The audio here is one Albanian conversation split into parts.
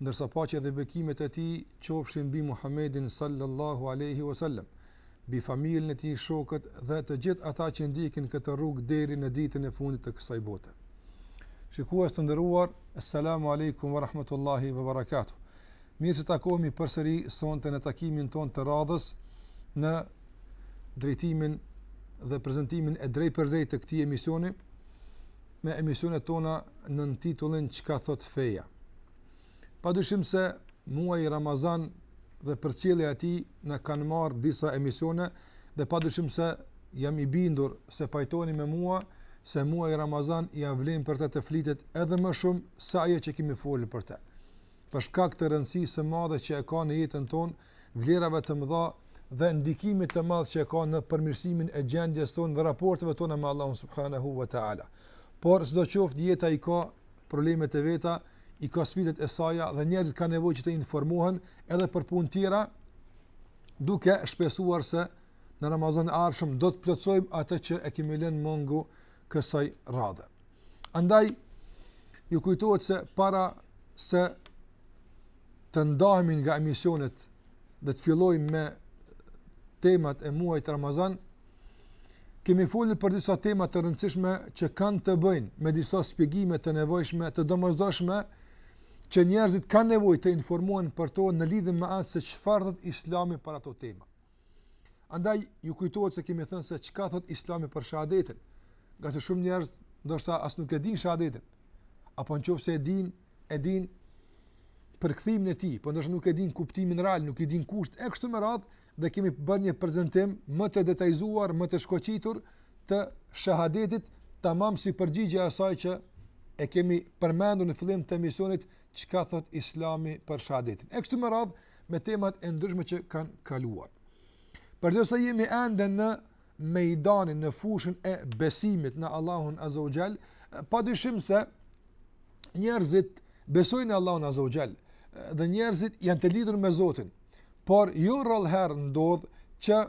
ndërsa paqja dhe bekimet e tij qofshin mbi Muhammedin sallallahu alejhi o sellem, mbi familjen e tij, shokët dhe të gjithë ata që ndjekin këtë rrugë deri në ditën e fundit të kësaj bote. Shikues të nderuar, asalamu alejkum wa rahmetullahi wa barakatuh. Mirë se takohemi përsëri sonte në takimin tonë të radhës në drejtimin dhe prezantimin e drejtpërdrejtë të këtij emisioni me emisionet tona nën titullin Çka thotë feja. Padyshim se muaji Ramazan dhe përcjellja e tij na kanë marrë disa emisione dhe padyshim se jam i bindur se pajtoheni me mua se muaji Ramazan ia vlen për të, të flitet edhe më shumë se ajo që kemi folur për të. Për shkak të rëndësisë së madhe që e ka në jetën tonë vlerave të mëdha dhe ndikimit të madh që e ka në përmirësimin e gjendjes tonë dhe raporteve tona me Allahun subhanahu wa taala. Por sidoqoftë jeta i ka problemet e veta, i ka sfidat e saj dhe njerëzit kanë nevojë që të informohen edhe për punë tjera, duke shpresuar se në Ramazanin e ardhshëm do të plotësojmë atë që e kemi lënë mangu kësaj radhe. Andaj, ju kujtohet se para se të ndahemi nga emisionet dhe të fillojmë me temat e muajit Ramazan, kemi folë për disa tema të rëndësishme që kanë të bëjnë me disa spjegime të nevojshme, të domozdoshme, që njerëzit kanë nevojë të informohen për to në lidhje me atë se çfarë thotë Islami për ato tema. Andaj ju kujtohet se kemi thënë se çka thotë Islami për shahadetin. Ngase shumë njerëz ndoshta as nuk e dinë shahadetin. Apo nëse e dinë, e dinë përkthimin e tij, por ndoshta nuk e dinë kuptimin real, nuk i dinë kushtet e kështu me radhë dhe kemi bërë një prezantim më të detajzuar, më të shkoqitur të shahadetit, tamam si përgjigje asaj që e kemi përmendur në fillim të emisionit çka thotë Islami për shahadetin. E kështu me radhë me temat e ndryshme që kanë kaluar. Përderisa jemi ende në mejdanin në fushën e besimit në Allahun Azza wa Jall, padyshim se njerëzit besojnë në Allahun Azza wa Jall dhe njerëzit janë të lidhur me Zotin. Por jo rrallëherë ndodh që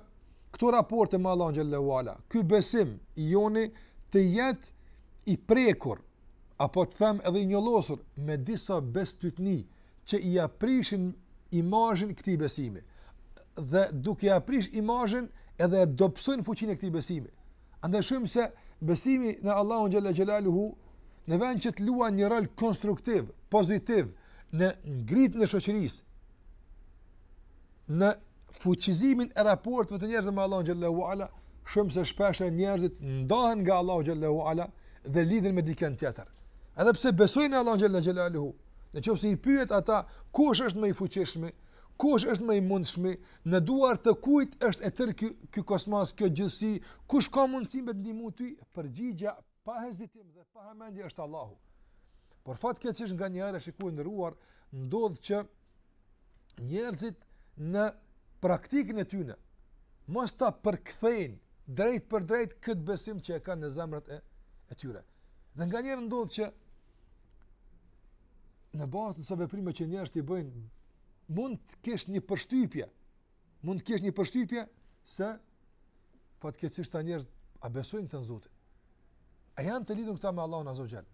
këto raporte me Allahun Xhelle ue Ala, ky besim i joni të jetë i prekur apo të them edhe i njollosur me disa bestytni që ia prishin imazhin këtij besimi dhe duke ia prish imazhin edhe e dobësojnë fuqinë e këtij besimi. Andaj shohim se besimi në Allahun xhalla xhelaluhu në vend që të luajë një rol konstruktiv, pozitiv në ngritjen e shoqërisë, Në fuqizimin e raporteve të njerëzve me Allahun xhelle ue ala, shumë se shpesh njerëzit ndahen nga Allahu xhelle ue ala dhe lidhen me dikënd tjetër. Edhe pse besojnë në Allahun xhelle xhelaluhu, në qoftë se i pyet ata kush është më i fuqishmi, kush është më i mundshmi, në duar të kujt është e tërë ky ky kosmos, kjo gjithësi, kush ka mundësi me të ndihmu ty? Përgjigja pa hezitim dhe pa hamendje është Allahu. Por fatkeqësisht nganjëherë, shikues të nderuar, ndodh që njerëzit në praktikën e tyre mos ta përkthejnë drejtpërdrejt këtë besim që e kanë në zemrat e e tyre. Dhe nganjëherë ndodh që në bazë të disa veprimeve që njerëzit i bëjnë mund të kesh një përshtypje Mund të kesh një përshtypje se fatkeqësisht këta njerëz a besojnë këta Zot. A janë të lidhur këta me Allahun Azze ue Xhel?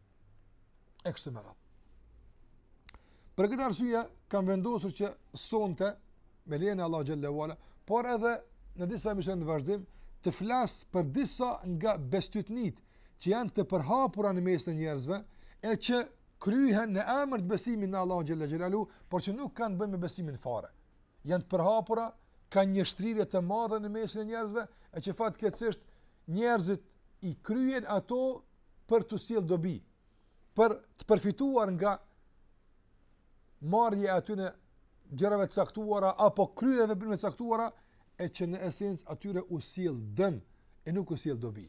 E kështu me radhë. Për këtë arsye kam vendosur që sonte me lejen e Allahut xhelle ue ala, por edhe në disa emisione në vazhdim të flas për disa nga bestytnitë që janë të përhapura në mesin e njerëzve e që kryhen në emër të besimit në Allahun xhelle xhelaluhu, por që nuk kanë të bëjnë me besimin fare. janë të përhapura, kanë një shtrirje të madhe në mesin e njerëzve, e që fatkeqësisht njerëzit i kryen ato për t'u sjellë dobi, për të përfituar nga marrja e atyre gjërave të caktuara, apo kryerja e veprimeve të caktuara, e që në esencë atyre u sjell dëm, e nuk u sjell dobi.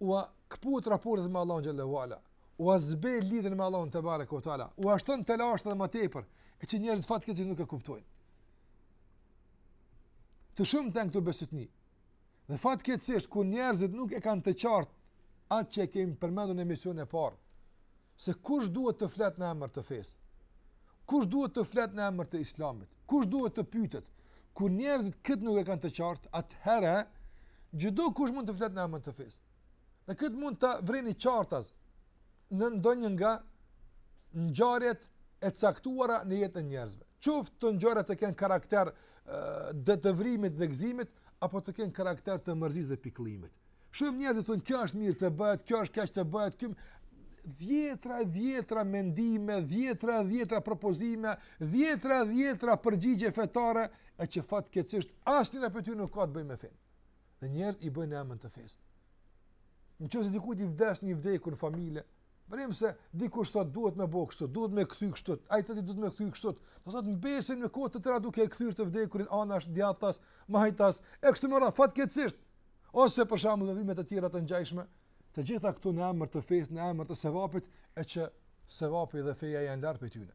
ua këput raportet me Allahun xhelle ue ala, ua zbeh lidhjen me Allahun tebareke ue teala, ua shton telashet edhe më tepër, e që njerëzit fatkeqësisht nuk e kuptojnë. Të shumta janë këto bestytni. Dhe fatkeqësisht, kur njerëzit nuk e kanë të qartë atë që e kemi përmendur në emisionin e parë, se kush duhet të flet në emër të fesë? Kush duhet të flet në emër të Islamit? Kush duhet të pyetet? Kur njerëzit këtë nuk e kanë të qartë, atëherë çdokush mund të flet në emër të fesë. Dhe këtë mund ta vëreni qartas në ndonjë nga ngjarjet e caktuara në jetën e njerëzve. Qoftë këto ngjarje të kenë karakter të dëfrimit dhe gëzimit apo të kenë karakter të mërzisë dhe pikëllimit. Shumë njerëz thonë kjo është mirë të bëhet, kjo është keq të bëhet, kemi dhjetra e dhjetra mendime, dhjetra e dhjetra propozime, dhjetra e dhjetra përgjigje fetare e që fatkeqësisht asnjëra prej tyre nuk ka të bëjë me fenë. Dhe njerëzit i bëjnë në emër të fesë. Në qoftë se dikujt i vdes një i vdekur në familje, vërejmë se dikush thotë duhet me bë kështu, duhet me kthy kështu, ai tjetri duhet me kthy kështu. Do të thotë mbesin me kohë të tëra duke e kthyer të vdekurin anash djathtas, majtas, e kështu me radhë fatkeqësisht. Ose për shembull veprime të tjera të ngjashme, të gjitha këto në emër të fesë, në emër të sevapit, e që sevapi dhe feja janë larg prej tyne.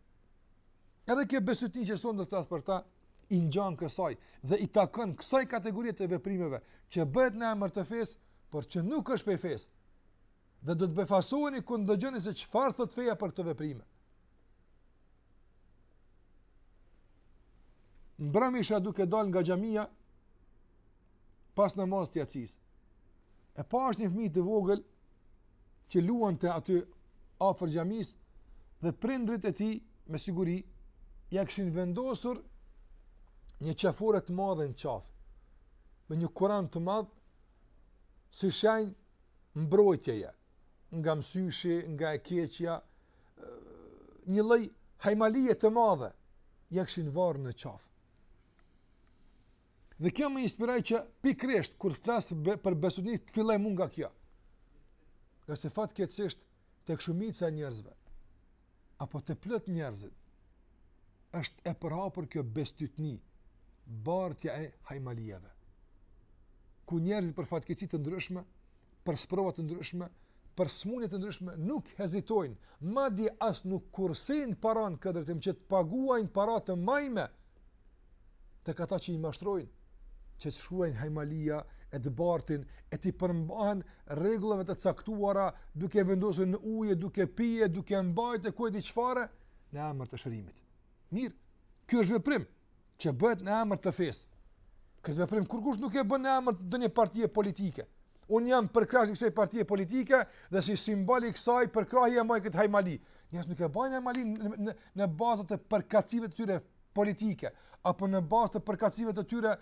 Edhe kjo bestytni që sot do të flas për ta, i ngjan kësaj dhe i takon kësaj kategorie të veprimeve që bëhet në emër të fesë, por që nuk është prej fesë. Dhe do të befasoheni kur dëgjoni se çfarë thot feja për këto veprime. Mbrëmë isha duke dal nga xhamia, pas namazit të jacisë, e pashë një fmi të vogël që luante aty afër xhamisë dhe prindërit e tij me siguri ia kishin vendosur një qafore të madhe në qafë me një kuran të madh si shenjë mbrojtjeje nga mësyshi, nga e keqja një lloj hajmalie të madhe ia kishin varë në qafë Dhe kjo më inspiroi që pikërisht kur flas për bestytni të filloj mu nga kjo. Ngase fatkeqësisht tek shumica e njerëzve apo te plot njerëzit është e përhapur kjo bestytni, bartja e hajmaliave. Ku njerëzit për fatkeqësi të ndryshme, për sprova të ndryshme, për smunje të ndryshme nuk hezitojnë, madje as nuk kursejnë para në këtë drejtim që të paguajnë para të majme tek ata që i mashtrojnë, që të shkruajnë hajmalia, e të bartin, e t'i përmbahen rregullave të caktuara, duke vendosur në ujë, duke pi, duke mbajt e ku di çfarë, në emër të shërimit. Mirë, kjo është veprim, që bëhet në emër të fesë. Këtë veprim, kurkush nuk e bën në emër të një partije politike, unë jam përkrahës i kësaj partije politike dhe si simbol i kësaj përkrahje e maj këtë hajmali. Njerëzit nuk e bajnë hajmalinë në, në bazë të përkatësive të tyre politike apo në bazë të përkatësive të tyre,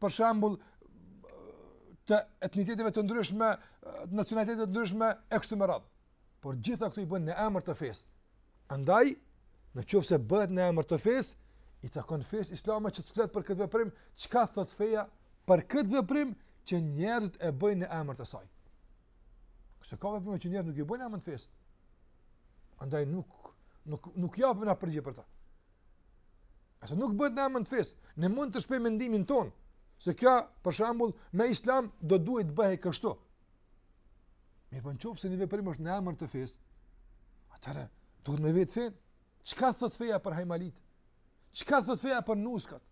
për shembull, të etniteteve të ndryshme, të nacionaliteteve të ndryshme e kështu me radhë. Por gjitha këto i bëjnë në emër të fesë. Andaj, në qoftë se bëhet në emër të fesë, i takon fesë islame që të flet për këtë veprim, çka thot feja për këtë veprim që njerëzit e bëjnë në emër të saj. Kështu ka veprime që njerëzit nuk i bëjnë n'emër të fesë. Andaj nuk nuk nuk japim na përgjigje për ta. Nëse nuk bëhet në emër të fesë. Ne mund të shprehim mendimin tonë se kjo për shembull me islam do duhej të bëhej kështu. Mirëpo në qoftë se një veprim është në emër të fesë, atëherë duhet me vetë fenë, Çka thot feja për hajmalit? Çka thot feja për nuskat?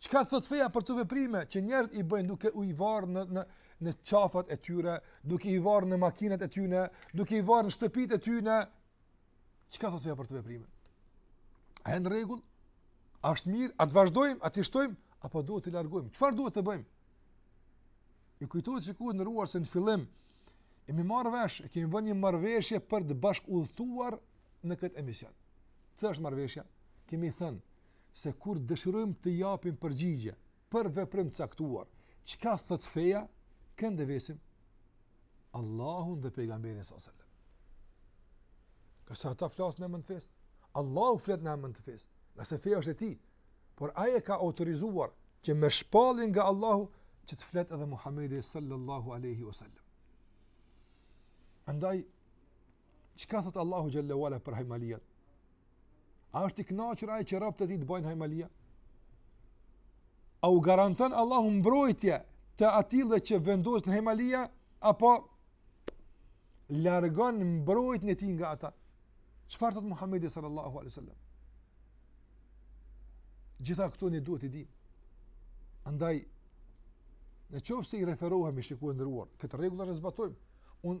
Çka thot feja për këto veprime që njerëzit i bëjnë duke i varë në në në qafat e tyre, duke i varë në makinat e tyre, duke i varë në shtëpitë e tyre? Çka thot feja për këto veprime? A janë në rregull? A është mirë? A t'i vazhdojmë? A t'i shtojmë? Apo duhet t'i largojmë? Çfarë duhet të bëjmë? Ju kujtohet shikues të nderuar se në fillim jemi marrë vesh, e kemi bënë një marrëveshje për të bashkudhëtuar në këtë emision. Ç'është marrëveshja? Kemi thënë se kur dëshirojmë të japim përgjigje për veprim të caktuar, çka thot feja, kënd e pyesim Allahun dhe pejgamberin a.s. Ngase ata flasin në emër të fesë. Allahu flet në emër të fesë. Ngase feja është e tij, por ai e ka autorizuar që me shpallje nga Allahu që të flet edhe Muhamedi sallallahu alaihi wasallam. Andaj Çka thot Allahu xhelle ue ala për hajmaliat? A është i kënaqur ai që robët e tij të bëjnë hajmalia? A u garanton Allahu mbrojtje të atillëve që vendosin hajmalia apo largon mbrojtjen e tij nga ata? Çfarë thot Muhamedi sallallahu alaihi wasallam? Gjitha këto ne duhet t'i dimë. Andaj në qoftë se i referohemi shikues të nderuar, këtë rregull e zbatojmë. Un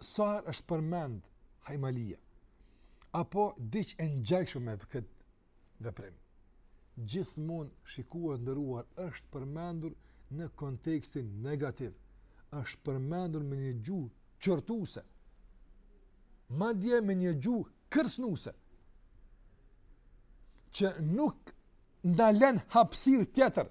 sa herë është përmend hajmalia apo diç e ngjashme me kët veprim. Gjithmonë shikues të nderuar është përmendur në kontekstin negativ. Është përmendur me një gjuhë qortuese. Madje me një gjuhë kërcënuese. Që nuk na len hapësirë tjetër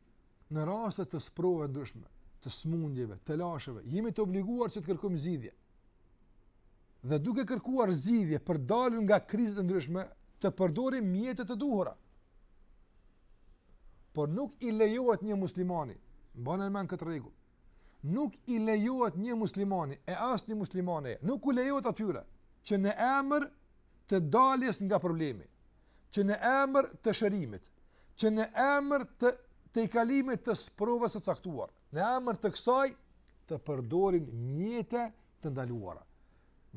në raste të sprovave të ndryshme, të smundjeve, telasheve, jemi të obliguar që të kërkojmë zgjidhje. Dhe duke kërkuar zgjidhje për të dalur nga krizat e ndryshme, të përdorim mjete të duhura. Por nuk i lejohet një muslimani, mbane mend këtë rregull, nuk i lejohet një muslimani e asnjë muslimane, nuk u lejohet atyre që në emër të daljes nga problemi, që në emër të shërimit, që në emër të tejkalimit të sprovës së caktuar, në emër të kësaj të përdorin mjete të ndaluara.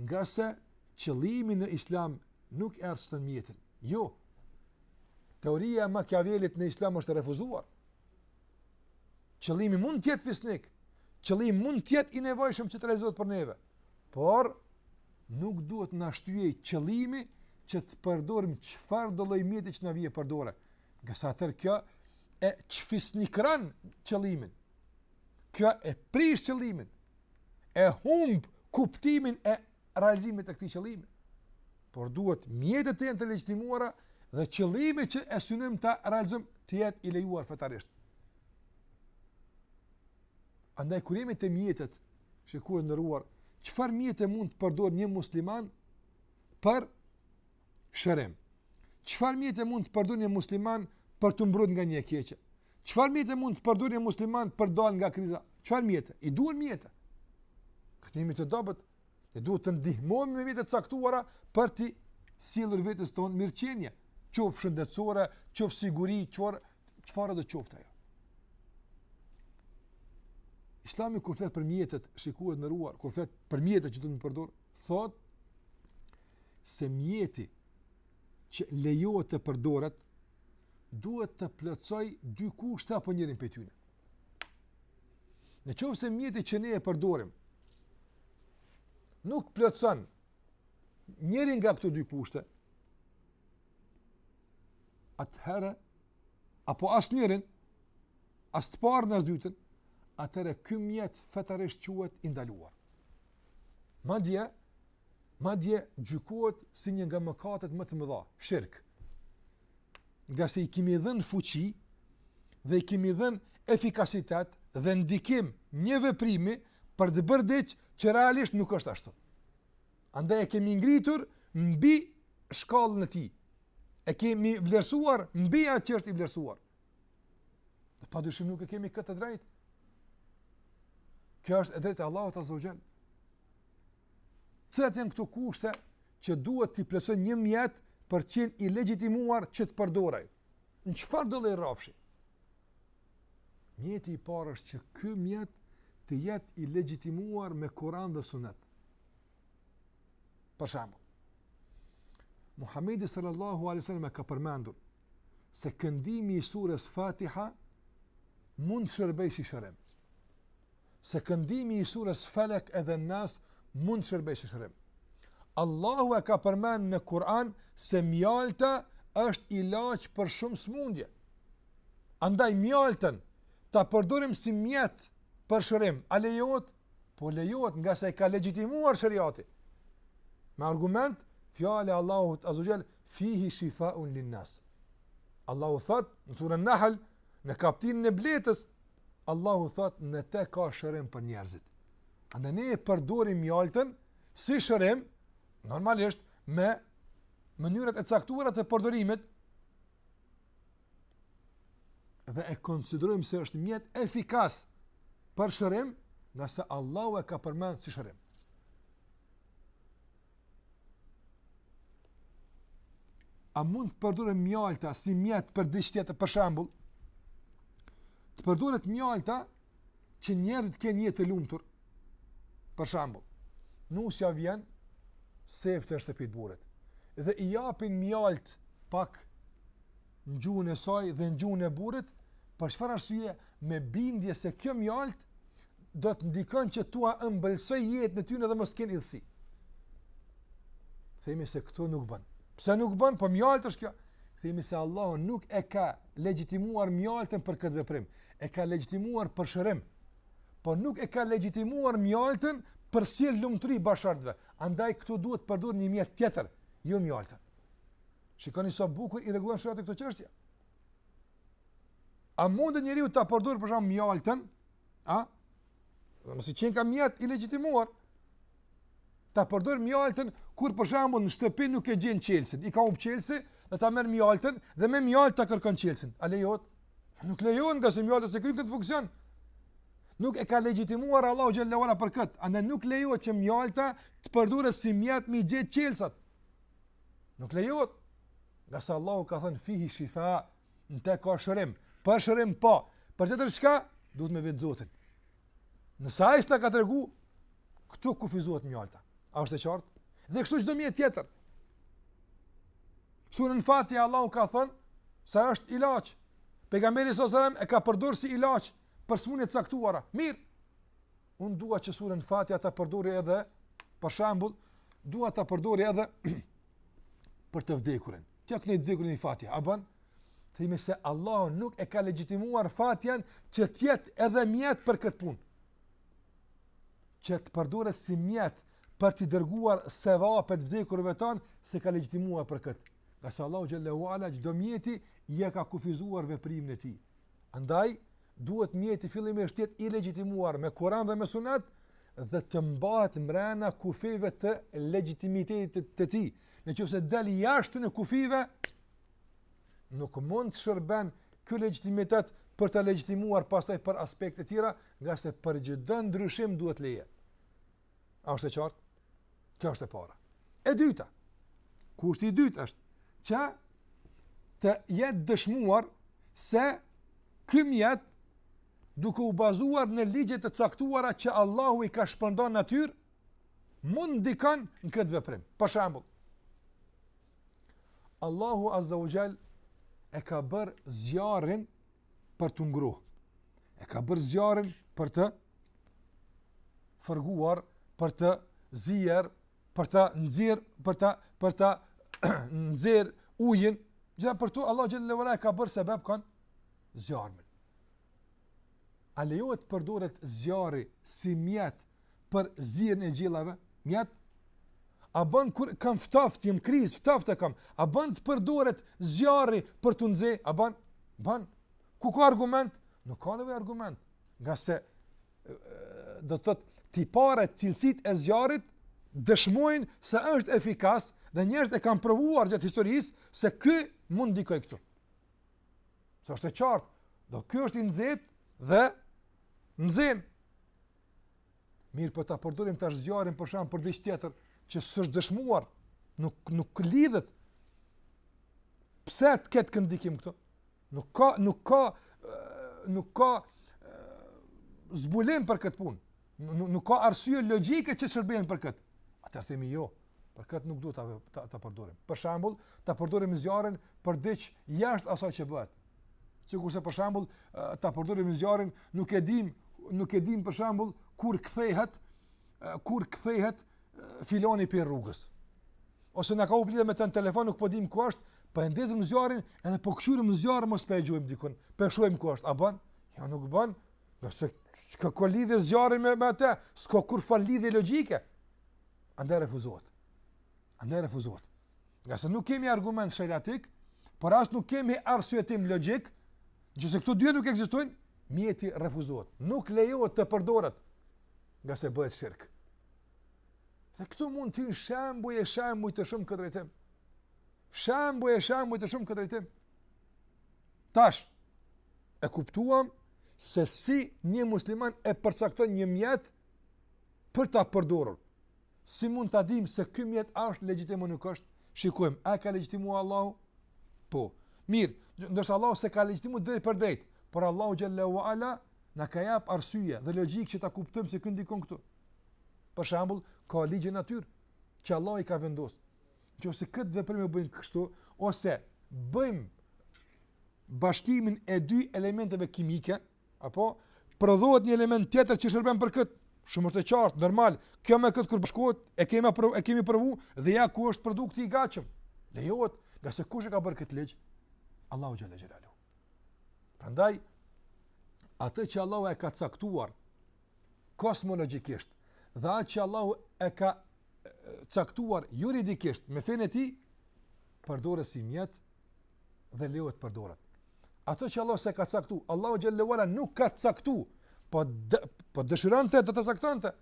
Ngase qëllimi në islam nuk e arsyeton mjetin. Jo, teoria e Makjavelit në islam është e refuzuar. Qëllimi mund të jetë fisnik, qëllimi mund të jetë i nevojshëm që të realizohet për neve, por nuk duhet të na shtyjë qëllimi që të përdorim çfarëdo lloj mjeti që na vjen për dorë. Ngase atëherë kjo e çfisnikëron qëllimin. Kjo e prish qëllimin. E humb kuptimin e realizimit të këtij qëllimi. Por duhet mjetet të jenë të legjitimuara dhe qëllimi që e synojmë ta realizojmë të jetë i lejuar fetarisht. Andaj kur jemi te mjetet, shikues të nderuar, çfarë mjete mund të përdor një musliman për shërim. Çfarë mjete mund të përdorë një musliman për t'u mbrojtur nga një keqe? Çfarë mjete mund të përdorë një musliman për të dalë nga kriza? Çfarë mjete? I duhen mjete. Ngase ne jemi të dobët, ne duhet të ndihmohemi me mjete të caktuara për t'i sjellur vetes tonë mirëqenie, qoftë shëndetësore, qoftë siguri, qoftë çfarëdo qoftë ajo. Islami kur flet për mjetet, shikues të nderuar, kur flet për mjetet që duhet përdor, thotë se mjeti që lejohet të përdoret duhet të plotësojë dy kushte apo njërin prej tyre. Në qoftë se mjeti që ne e përdorim nuk plotëson njërin nga këto dy kushte, atëherë, apo asnjërin, as të parën as të dytën, atëherë ky mjet fetarisht quhet i ndaluar. Madje, madje gjykohet si një nga mëkatet më të mëdha, shirk. Ngase i kemi dhënë fuqi dhe i kemi dhënë efikasitet dhe ndikim një veprimi për të bërë diç që realisht nuk është ashtu. Andaj e kemi ngritur mbi shkallën e tij. E kemi vlerësuar mbi atë që është i vlerësuar. Dhe pa dyshim nuk e kemi këtë të drejtë. Kjo është e drejtë e Allahut Azza wa Jall. Cilat janë këto kushte që duhet t'i plotësojë një mjet për të qenë i legjitimuar që të përdoret në çfarëdo lloj rrafshi? Mjeti i parë është që ky mjet të jetë i legjitimuar me Kur'an dhe Sunet. Për shembull, Muhamedi sallallahu alaihi wasallam e ka përmendur se këndimi i surës Fatiha mund të shërbejë si shërim. Se këndimi i surës Felek edhe Nas mund të shërbejë si shërim. Allahu e ka përmendur në Kur'an se mjalta është ilaç për shumë sëmundje. Andaj mjaltën ta përdorim si mjet për shërim. A lejohet? Po lejohet ngase e ka legjitimuar sheriati. Me argument fjalë e Allahut Azza wa Jall fihi shifaun linnas. Allahu thotë në surën Nahl në kaptinën e bletës Allahu thotë në të ka shërim për njerëzit. Andaj ne e përdorim mjaltën si shërim normalisht me mënyrat e caktuara të përdorimit dhe e konsiderojmë se është mjet efikas për shërim, nëse Allahu e ka përmend si shërim. A mund të përdoret mjalta si mjet për diçka tjetër, për shembull? Të përdoret mjalta që njerëzit të kenë jetë të lumtur. Për shembull, nusja vjen sefte shtëpi të burrit dhe i japin mjalt pak në gjuhën e saj dhe në gjuhën e burrit, për çfarë arsye me bindje se kjo mjalt do të ndikon që t'ua ëmbëlsojë jetën atyre dhe mos kenë idhësi. Themi se këto nuk bën. Pse nuk bën, po mjalt është kjo. Themi se Allahu nuk e ka legjitimuar mjaltën për këtë veprim. e ka legjitimuar për shërim, por nuk e ka legjitimuar mjaltën për t'i sjell lumturi bashkëshortëve. Andaj këtu duhet të përdoret një mjet tjetër, jo mjaltën. Shikoni sa bukur i rregullon sheriati këto çështje. A mundet njeriu ta përdor për shembull mjaltën? A? Dhe meqë qenka mjet i legjitimuar, Ta përdor mjaltën kur për shembull në shtëpi nuk e gjen çelësin. I ka humb çelësi, dhe ta merr mjaltën dhe me mjaltë ta kërkon çelësin. A lejohet? Nuk lejohet ngase mjalta s'e kryen këtë funksion. Nuk e ka legjitimuar Allahu xhel-le ue ala për kët. Andaj nuk lejohet që mjalta të përdoret si mjet me i gjet çelësat. Nuk lejohet. Ngase Allahu ka thënë fihi shifa, Në te ka shërim. Për shërim po. Për tjetër çka, duhet me vet Zotin. Nëse ai s'na ka tregu, këtu kufizohet mjalta. A është e qartë? Dhe kështu çdo mjet tjetër. Surën Fatiha Allahu ka thënë, se është ilaç. Pejgamberi salallahu alejhi ve selem e ka përdor si ilaç për sëmundje të caktuara. Mirë, unë dua që surën Fatiha ta përdori edhe, për shembull, dua ta përdori edhe për të vdekurin. T'ia këndoj të vdekurit një Fatiha, a bën? Themi se Allahu nuk e ka legjitimuar Fatihan që të jetë edhe mjet për këtë punë. Që të përdoret si mjet për t'i dërguar sevapet të vdekurve tanë, s'e ka legjitimuar për këtë. Ngase Allahu xhel-le ue ala, çdo mjeti, ia ka kufizuar veprimin e tij. Andaj duhet mjeti fillimisht të jetë i legjitimuar me Kur'an dhe me Sunet dhe të mbahet mbrenda kufijve të legjitimitetit të tij. Në qoftë se del jashtë kufijve, nuk mund të shërben ky legjitimitet për ta legjitimuar pastaj për aspekte të tjera, ngase për çdo ndryshim duhet leje. A është e qartë? Kjo është e para. E dyta, kushti i dytë është që të jetë dëshmuar se ky mjet duke u bazuar në ligje të caktuara që Allahu i ka shpërndarë n'natyrë, mund ndikon në këtë veprim. Për shembull, Allahu Azza wa Jall e ka bërë zjarrin për t'u ngroh. E ka bërë zjarrin për të fërguar, për të zier, për të nxir, për të për të nxer ujin, gjitha për to Allahu xhele ue ala ka bërë sebeb kanë zjarrin. A lejohet përdoret zjarri si mjet për zierjen e gjellave, mjet, a bën kur kam ftoft, jam ngrirë, ftoft e kam, a bën të përdoret zjarri për t'u nxe, a bën? Bën. Ku ka argument? Nuk ka nevojë argument. Ngase do të thotë tiparet, cilësitë e zjarrit dëshmojnë se është efikas dhe njerëzit e kanë provuar gjatë historisë se ky mund ndikojë këtu. Se është e qartë, do ky është i nxehtë dhe nxen. Mirëpo ta përdorim tash zjarrin për shembull për diç tjetër që s'është dëshmuar, nuk nuk lidhet. Pse të ketë ky ndikim këtu? Nuk ka nuk ka nuk ka zbulim për këtë punë. Nuk, nuk ka arsye logjike që shërben për këtë. Atëherë themi jo, për këtë nuk duhet ta ta, ta përdorim. Për shembull, ta përdorim zjarrin për diç jashtë asaj që bëhet. Sikurse për shembull, ta përdorim zjarrin, nuk e dim, nuk e dim për shembull kur kthehet, kur kthehet filani pi rrugës. Ose s'na ka u lidh me të në telefon, nuk po dim ku është, po e ndezim zjarrin, edhe po kqyrim zjarrin, mos po e gjejmë dikun, po e shohim ku është, a bën? Jo jo, nuk bën, ngase s'ka lidhje zjarri me, me atë, s'ka kurrfarë lidhje logjike. Andaj refuzohet. Andaj refuzohet. Ngase nuk kemi argument sheriatik, por as nuk kemi arsyetim logjik, qoftë se këto dyja nuk ekzistojnë, mjeti refuzohet. Nuk lejohet të përdoret, ngase bëhet shirk. Dhe këtu mund të hyjnë shembuj e shembuj të shumtë n'këtë drejtim. Shembuj e shembuj të shumtë n'këtë drejtim. Tash, e kuptuam se si një musliman e përcakton një mjet për ta përdorur. Si mund ta dimë se ky mjet a është legjitim apo nuk është? Shikojmë, a e ka legjitimuar Allahu? Po. Mirë, ndërsa Allahu s'e ka legjitimuar drejtpërdrejt, por Allahu xhele ue ala na ka jap arsye dhe logjikë që ta kuptojmë se ky ndikon këtu. Për shembull, ka ligje n'natyrë që Allahu i ka vendosur. Në qoftë se këtë veprim e bëjmë kështu ose bëjmë bashkimin e dy elementeve kimike, Apo prodhohet një element tjetër që shërben për këtë. Shumë është e qartë, normal. Kjo me këtë kur bashkohet, e kemi provu, e kemi provu dhe ja ku është produkti i gatshëm. Lejohet, ngase kush e ka bërë këtë ligj? Allahu xhalla xhelalu. Prandaj atë që Allahu e ka caktuar kosmologjikisht dhe atë që Allahu e ka caktuar juridikisht me fenë e tij përdoret si mjet dhe lejohet të përdoret. Ato që Allahu s'e ka caktu, Allahu xhel-le ve ala nuk ka caktu, po, dë, po dëshironte do ta caktonte,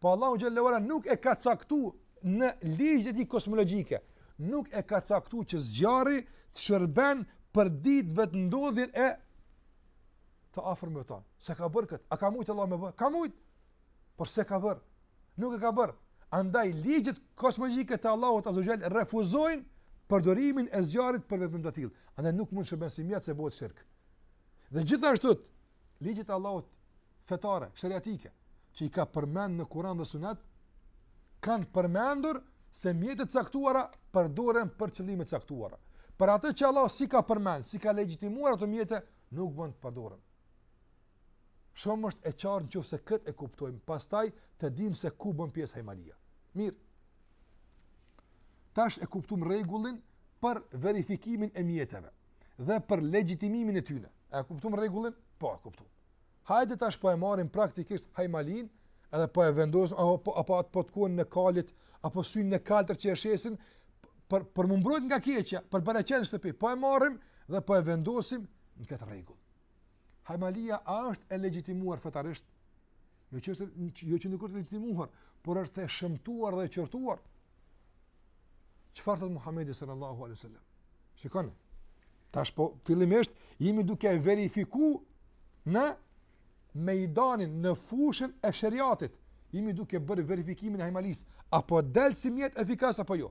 po Allahu xhel-le ve ala nuk e ka caktu në ligjet e tij kosmologjike, nuk e ka caktu që zjarri të shërben për ditë vetë ndodhin e të afer me tonë. S'e ka bërë këtë, a ka mujtë Allahu me bo? Ka mujtë, por s'e ka bërë. Nuk e ka bërë. Andaj ligjet kozmologjike të Allahut azze ve xhel refuzojnë përdorimin e zjarrit për veprim të tillë. Andaj nuk mund të shërben si mjet se bëhet shirk. Dhe gjithashtu ligjet e Allahut fetare, sheriatike, që i ka përmend në Kur'an dhe Sunet, kanë përmendur se mjetet e caktuara përdoren për qëllime të caktuara. Për atë që Allahu s'i ka përmend, s'i ka legjitimuar ato mjete, nuk bën të përdoren. Shumë është e qartë në qoftë se kët e kuptojmë, pastaj të dimë se ku bën pjesë hajmalia. Mirë. Tash e kuptum rregullin për verifikimin e mjeteve dhe për legjitimimin e tyne. E kuptum rregullin? Po, e kuptum. Hajde tash po e marrim praktikisht hajmalinë, edhe po e vendosim apo, apo atë patkuan e kalit apo synin e kaltër që e shesin për për m'u mbrojt nga keqja, për bereqet n'shtëpi. Po e marrim dhe po e vendosim në këtë rregull. Hajmalia a është e legjitimuar fetarisht? Jo që është jo që nuk është e legjitimuar, por është e shëmtuar dhe e qortuar. Çfarë thot Muhamedi sallallahu alaihi wasallam? Shikoni. Tash po fillimisht jemi duke verifiku në mejdanin, në fushën e sheriatit, jemi duke bërë verifikimin e hajmalisë, a po del si mjet efikas, apo jo.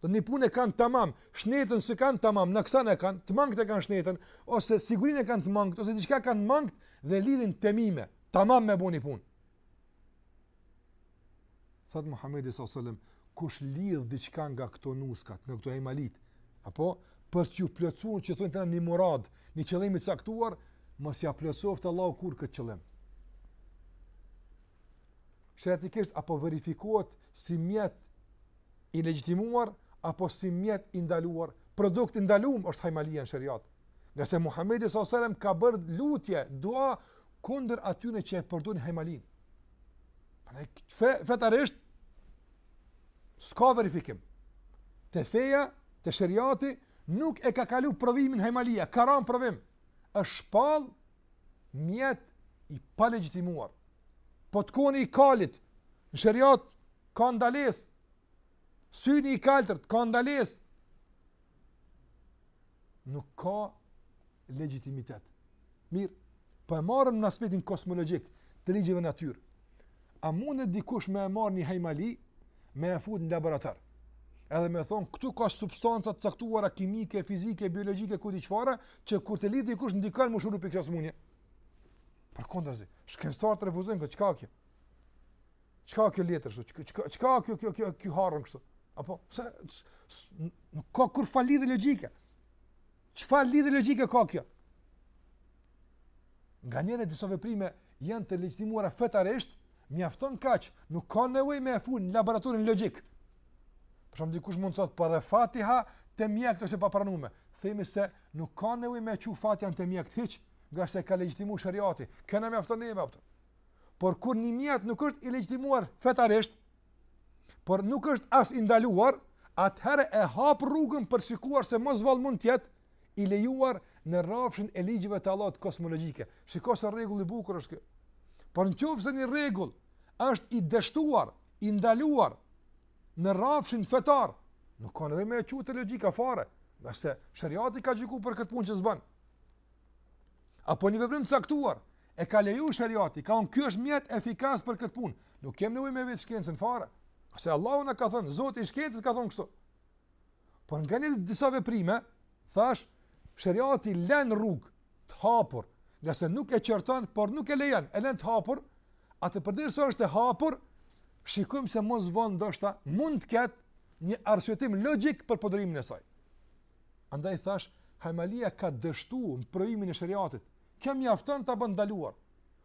Do një punë s'e kanë tamam, shnetën s'e kanë tamam, noksan e kanë, të mangët e kanë shnetën, ose sigurinë e kanë të mangët, ose diçka kanë mangët dhe lidhin temime, tamam me bo një punë. Thotë Muhammedi s.a.s. kush lidh diçka nga këto nuskat, nga këto hajmalitë, apo për t'iu plotsu që thonë te ne një murad, një qëllim të caktuar, mos ia plotsoftë Allahu kurrë këtë qëllim. Sheriatikisht, a po verifikohet si mjet i legjitimuar apo si mjet i ndaluar, produkt i ndaluar është hajmalia në sheriat. Ngase Muhamedi sallallahu alejhi ve selem ka bërë lutje, dua kundër atyne që e përdorin hajmalinë. Prandaj fe, fetarisht s'ka verifikim. Te feja, te sheriati nuk e ka kalu provimin hajmalia, ka ran provim. Është shpall mjet i palegjitimuar. Patkoni i kalit, në sheriat ka ndalesë. Syni i kaltërt ka ndalesë. Nuk ka legjitimitet. Mirëpo e marrim në aspektin kosmologjik të ligjeve në natyrë. A mundet dikush me e marrë një hajmali, me e fut në laborator? Edhe me thanë, këtu ka substanca të caktuara kimike, fizike, biologjike, ku di çfarë, që kur t'i lidhë dikush ndikon me shëru prej kësaj sëmundje. Përkundrazi, shkencëtarët të refuzojnë këtë, çka kjo? Çka kjo letër kështu? Çka çka kjo kjo kjo ky harron kështu? Apo, se nuk ka kurrfarë lidhje logjike? Çfarë lidhje logjike ka kjo? Nganjëherë disa veprime janë të legjitimuara fetarisht, mjafton kaq, nuk ka nevojë me fut në laboratorin logjik. Për shembull, dikush mund të thotë po edhe Fatiha te mjekët është e papranuar. Themi se nuk ka nevojë me çu Fatihan te mjekët hiç, ngase e ka legjitimu sheriati. Kjo na mjafton neve apo? Por kur një mjet nuk është i legjitimuar fetarisht, por nuk është as i ndaluar, atëherë e hap rrugën për të shikuar se mos vallë mund të jetë i lejuar në rrafshin e ligjeve të Allahut kosmologjike. Shiko sa rregull i bukur është ky. Por nëse një rregull është i dështuar, i ndaluar në rrafshin fetar, nuk ka nevojë me e çu te logjika fare, ngase sheriati ka gjyku për këtë punë që s'bën. Apo një veprim të caktuar, E ka leju sheriati, ka thënë ky është mjet efikas për këtë punë. Nuk kem nevojë me vetë shkencën fare. Ngase Allahu na ka thënë, Zoti i shkencës ka thënë kështu. Por nganjëherë disa veprime, thashë, sheriati lën rrugë të hapur, ngase nuk e qorton, por nuk e lejon, e lën të hapur. Atëherë përderisa është e hapur, shikojmë se mos vallë ndoshta mund të ketë një arsyetim logjik për përdorimin e saj. Andaj thashë, hajmalia ka dështu në provimin e sheriatit, Kjo mjafton ta bën të ndaluar.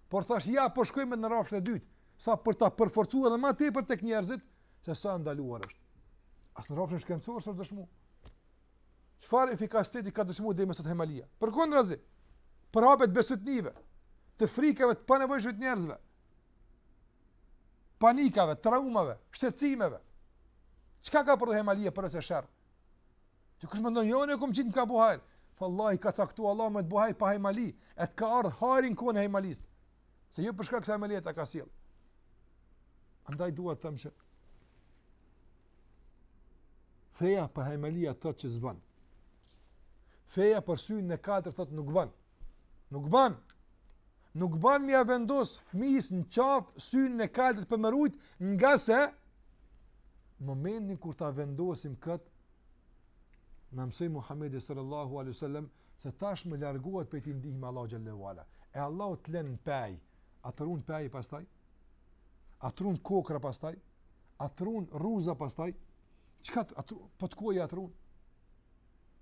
Por thashë ja po shkojmë në rrafshin e dytë, sa për ta përforcuar edhe më tepër tek njerëzit se sa e ndaluar është. As në rrafshin shkencor s'është dëshmu. Çfarë efikasiteti ka dëshmu deri më sot hajmalia? Përkundrazi, përhapjet e bestytnive, të frikave të panevojshme të njerëzve, panikave, traumave, shqetësimeve. Çka ka prodhu hajmalia përveçse sherr? Dikush mendon, jo unë e kom qitë, m'ka bo hajr. Vallahi ka caktu Allahu me të bo hajr pa hajmali. E të ka ardhë hajri në kohën e hajmalisë. Se jo për shkak se hajmalia ta ka sjellë. Andaj duhet të themi që feja për hajmalia thotë që s'ban. Feja për syn e kaltër thotë nuk ban. Nuk ban. Nuk ban me ja vendos fëmijës në qafë syn e kaltër për me rujt, ngase momentin kur ta vendosim kët na mësoi Muhamedi sallallahu alaihi wasallam se tash më largohet prej tij ndihma e Allahut xhelle ve ala. E Allahu të lën n'pej, a t'run peji pastaj. A t'run kokrra pastaj. A t'run rruza pastaj. Çka t'run, potkoi a t'run?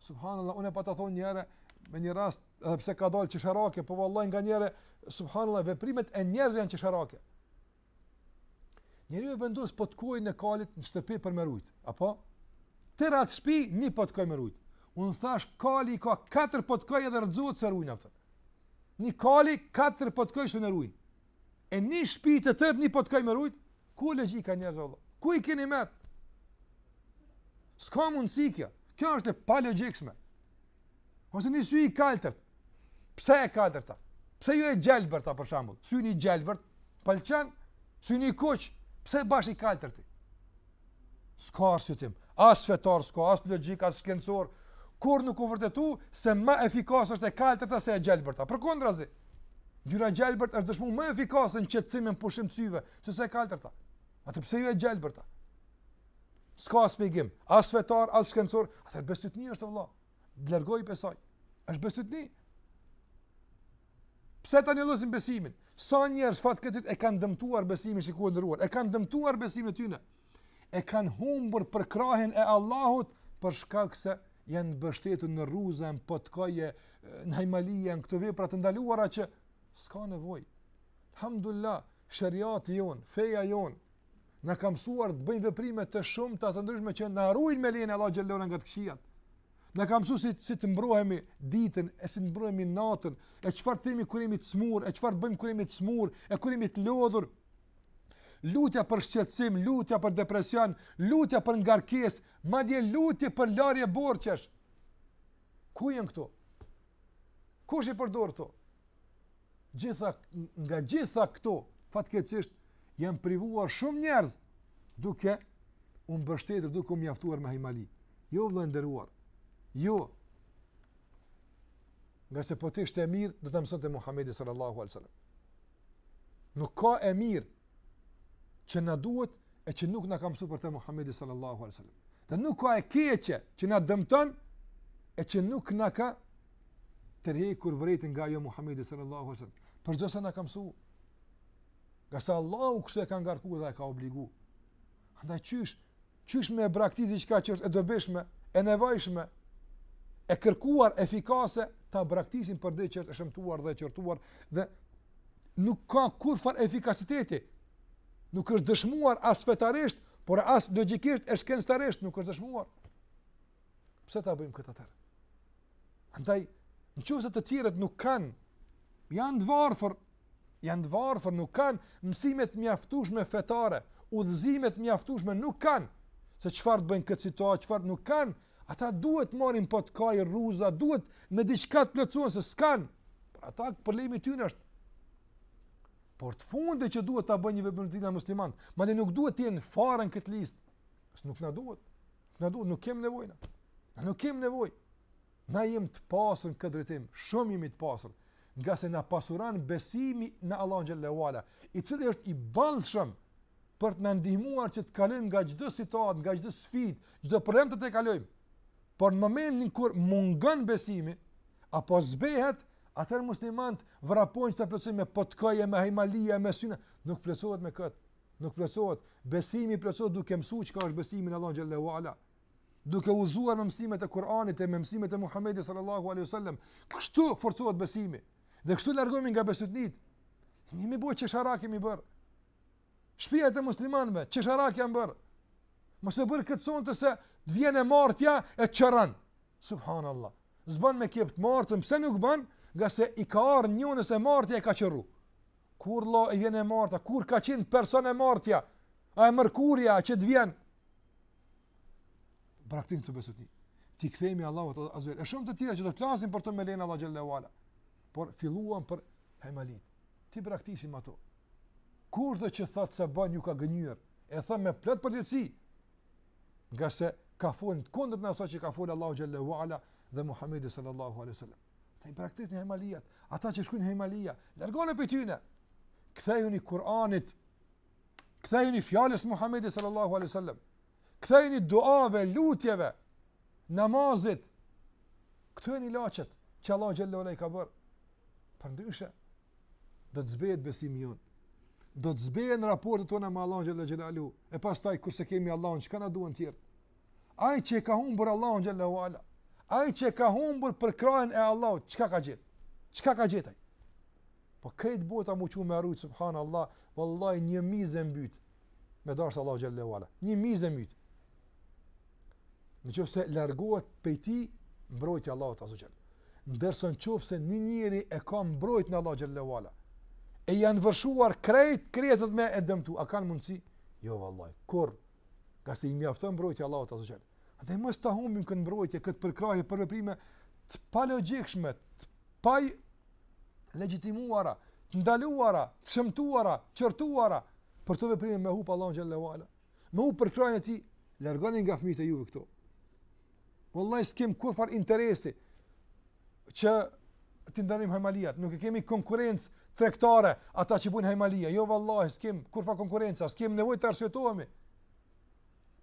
Subhanallahu, unë pata thonë një herë me një rast edhe pse ka dalë qesharake, po vallahi nganjëre subhanallahu veprimet e njerëzve janë qesharake. Njeriu e vendos potkojn e kalit në shtëpi për me rujt, apo tërë atë shtëpi një potkoj me rujt. Un thash kali i ka katër potkoj edhe rrëzohet s'e rujnë atë. Një kali katër potkoj s'mun e rujnë. E një shpi të tërë një potkoj me rujt? Ku logjika njerëz vallah? Ku i keni ment? S'ka mundësi kjo. Kjo është e palogjikshme. Ose një sy i kaltërt. Pse e kaltërta? Pse jo e gjelbërta për shembull? Syni i gjelbërt, pëlqen, syni i kuq, pse bash i kaltërti? S'ka arsyetim. As fetar s'ka, as logjik, as shkencor. Kurrë nuk u vërtetu se më efikase është e kaltërta se e gjelbërta. Përkundrazi, ngjyra e gjelbërt është dëshmu më efikase në qetësim e pushim të syve, sesa e kaltërta. Atë pse jo e gjelbërta? S'ka as shpjegim, as fetar, as shkencor. Atë bestytni është vëlla. Largohu prej saj. Është bestytni. Pse ta njëllosin besimin? Sa njerëz fatkeqësisht e kanë dëmtuar besimin shikues i nderuar, e kanë dëmtuar besimin e tyre. E kanë humbur përkrahjen e Allahut për shkak se janë mbështetur në rruza, në potkoje, në hajmalia, në këto vepra të ndaluara që s'ka nevojë. Alhamdulillah, sheriati jonë, feja jonë na ka mësuar të bëjmë veprime të shumta të ndryshme që na ruajnë me lejen e Allahut xhelle ve ala nga të këqijat. Na ka mësuar si, si të mbrohemi ditën, e si të mbrohemi natën, e çfarë themi kur jemi të smur, e çfarë bëjmë kur jemi të smur, e kur jemi të lodhur. Lutja për shqetësim, lutja për depresion, lutja për ngarkesë, madje lutje për larje borxhesh. Ku janë këto? Kush i përdor këto? Gjitha nga gjitha këto fatkeqësisht janë privuar shumë njerëz duke u mbështetur duke u mjaftuar me hajmali. Jo vëlla i nderuar. Jo. Ngase po të ishte e mirë, do ta mësonte Muhamedi sallallahu alaihi wasallam. Nuk ka e mirë që na duhet e që nuk na ka msu për të Muhamedi sallallahu alaihi wasallam. Dhe nuk ka e keqe që na dëmton e që nuk na ka tërhek vrejtjen nga ajo Muhamedi sallallahu alaihi wasallam. Për çdo send na ka msu. Ngase Allahu kështu e ka ngarku dhe e ka obligu. Andaj qysh Qysh me braktis diçka që është e dobishme, e nevojshme, e kërkuar, efikase, ta braktisim për diç që është e shëmtuar dhe e qortuar, dhe nuk ka kurrfarë efikasiteti, nuk është dëshmuar as fetarisht, por as logjikisht e shkenctarisht nuk është dëshmuar. Pse ta bëjmë këtë atëherë? Andaj, në qoftë se të tjerët nuk kanë, janë të varfër, Janë të varfër, nuk kanë mësime të mjaftueshme fetare, udhëzime të mjaftueshme nuk kanë se çfarë të bëjnë në këtë situatë, çfarë nuk kanë. Ata duhet të marrin potkoj, rruza, duhet me diçka ta plotësojnë se s'kan. Por ata problemi i tyre është por të fundi që duhet ta bëjë një veprim të tillë muslimanët, madje nuk duhet të jemi fare në këtë listë. As nuk na duhet. Na duhet, nuk kem nevojë. Na nuk kem nevojë. Na jemi të pasur në këtë drejtim, shumë jemi të pasur, ngase na pasuron besimi në Allahun xhallahu ala, i cili është i bollshëm për të na ndihmuar që të kalojmë nga çdo situatë, nga çdo sfidë, çdo problem ta tejkalojmë. Por në momentin kur mungon besimi apo zbehet, atëherë muslimanët vrapojnë ta plotësojnë me potkoje, me hajmalia, me syna, nuk plotësohet me kët. Nuk plotësohet. Besimi plotësohet duke mësuar çka është besimi në Allahun xhallahu ala. duke u udhëzuar me mësimet e Kur'anit e me mësimet e Muhamedit sallallahu alaihi wasallam. Kështu forcohet besimi. Dhe kështu largohemi nga bestytnitë. Ne me bo qesharak jemi bë. Shpia e muslimanëve, qesharak janë bë. Mos e bëj këtë sonte se të vjen e martja e t'qorron. Subhanallah. S'ban me qep të martën, pse nuk bën? Ngase i ka ardhur njënës e martja e ka qorru. Kur lo e vjen e martja, kur ka qenë person e martja? A e mërkurja që të vjen? braktisim bestytnitë. T'i kthehemi Allahut azza wa E shumë të tjera që do të flasim për to me lejen e Allahut xhalla wala. Por filluam për hajmalitë. T'i braktisim ato. Kushdo që thot se bën ju ka gënjyer, e them me plot përgjegjësi. Ngase ka fol të kundërtën e asaj që ka fol Allahu xhalla wala dhe Muhamedi sallallahu alaihi wasallam. T'i braktisim hajmalitë, ata që shkruajnë hajmalia, largonu prej tyre. Kthejuni Kur'anit Kthejuni fjalës së Muhamedit sallallahu alaihi wasallam. Kthejuni duave, lutjeve, namazit. Kthejuni ilaçet që Allahu xhel-le ue ala i ka bërë. Përndryshe do të zbehet besimi jonë. Do të zbehen raportet tona me Allahun xhel-le xhelaluhu. E pastaj kur s'e kemi Allahun, çka na duhen tjetër? Ai që e ka humbur Allahun xhel-le ue ala. Ai që e ka humbur përkrahjen e Allahut, çka ka gjetë? Çka ka gjetë? Po krejt bota m'u çu me rujt subhanallahu, wallahi një mizë e mbyt. Me dasht Allahu xhallahu ala. Një mizë e mbyt. Në qoftë se largohet prej tij mbrojtja e Allahut azze ue xhel. Ndërsa në qoftë se një njeri e ka mbrojtjen e Allahut xhallahu ala. E janë vërsulur krejt krijesat me e dëmtu, a kanë mundsi? Jo vallahi. Kurrë, ngase i mjafton mbrojtja e Allahut azze ue xhel. Andaj mos ta humbim këtë mbrojtje, këtë përkrahje për veprime të palogjikshme, të palegjitimuara, të ndaluara, të shëmtuara, qortuara për ato veprime me hup Allahun xhallahu ala. Me hup përkrahjen e tij, largoni nga fëmijët e juvi këto. Wallahi s'kem kurrfarë interesi që t'i ndalim hajmaliat, nuk i kemi konkurrencë tregtare ata që bëjnë hajmalia. Jo vallahi s'kem kurrfarë konkurrence, s'kem nevojë të arsyetohemi.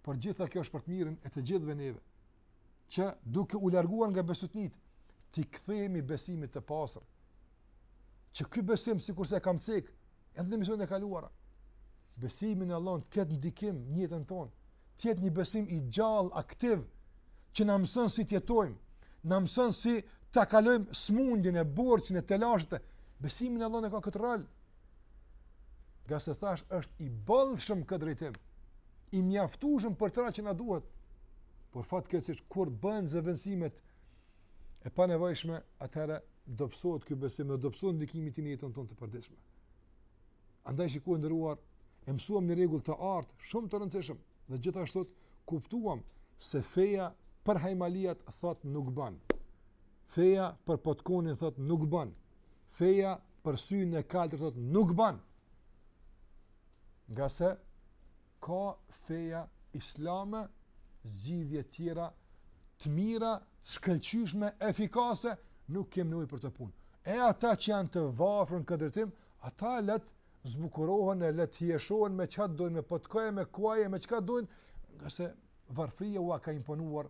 Por gjitha kjo është për të mirën e të gjithëve neve. që duke u larguar nga besëtytnitë, t'i kthehemi besimit të pastër, që ky besim sikurse e kam cek, edhe në emisionet e kaluara, besimi në Allahun të ketë ndikim në jetën tonë, të jetë një besim i gjallë, aktiv, që na mëson si të jetojmë, na mëson si ta kalojmë smundjen e borxhin e telashet, besimi në Allahun e ka këtë rol, Ngase thashë është i bollshëm në këtë drejtim, i mjaftueshëm për atë që na duhet, por fatkeqësisht kur bëhen zëvendësimet e panevojshme, atëherë dobësohet ky besim dhe dobësohet ndikimi i tij në jetën tonë të përditshme. Andaj shikues i nderuar, e mësuam një rregull të artë, shumë të rëndësishëm, dhe gjithashtu kuptuam se feja për hajmaliat thotë nuk ban. Feja për potkonin thotë nuk ban. Feja për synin e kaltër thotë nuk ban. Ngase ka feja islame zgjidhje tjera të mira, të shkëlqyshme, efikase, nuk kem nevojë për këto punë. E ata që janë të varfër në këtë drejtim, ata le të zbukurohen e le të hijeshohen me çka të dojnë, me potkoje, me kuaje, me çka dojnë, ngase varfëria ua ka imponuar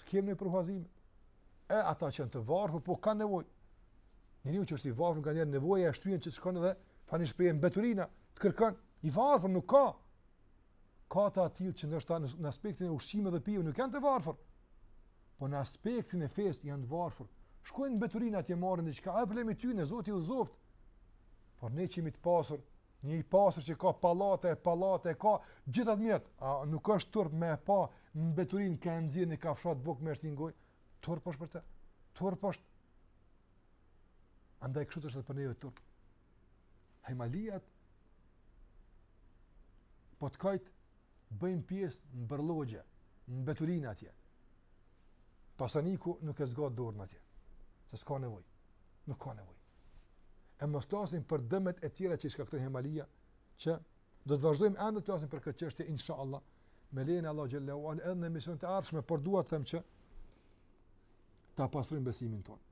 S'kem nevojë për huazime. E ata që janë të varfër, po kanë nevojë. Njeriu që është i varfër nganjëherë nevoja e shtyen që të shkon edhe falni shprehjen mbeturina, të kërkon i varfër nuk ka. Ka të atillë që ndoshta në aspektin e ushqimit dhe pijeve nuk janë të varfër. Po në aspektin e fesë janë të varfër. Shkojnë në mbeturina atje marrin diçka, është problemi i tyre, Zoti i udhëzoftë. Por ne që jemi të pasur, Një i pasur që ka pallate e pallate ka gjithë ato mjete, a nuk është turp me e pa në mbeturina ka nxjerr një kafshatë bukë me e shti n'gojë? Turp është për të. Turp është. Andaj kështu është për neve turp. Hajmaliat, potkojt bëjnë pjesë në bërllogje, në mbeturina atje. Pasaniku nuk e zgat dorën atje, se s'ka nevojë. Nuk ka nevojë. E mos të flasim për dëmet e tjera që i shkakton hajmalia, që do të vazhdojmë ende të flasim për këtë çështje, insha Allah, me lejen e Allahut xhele ve ala, edhe në emisionet e ardhshme, por dua të them që ta pastrojmë besimin tonë.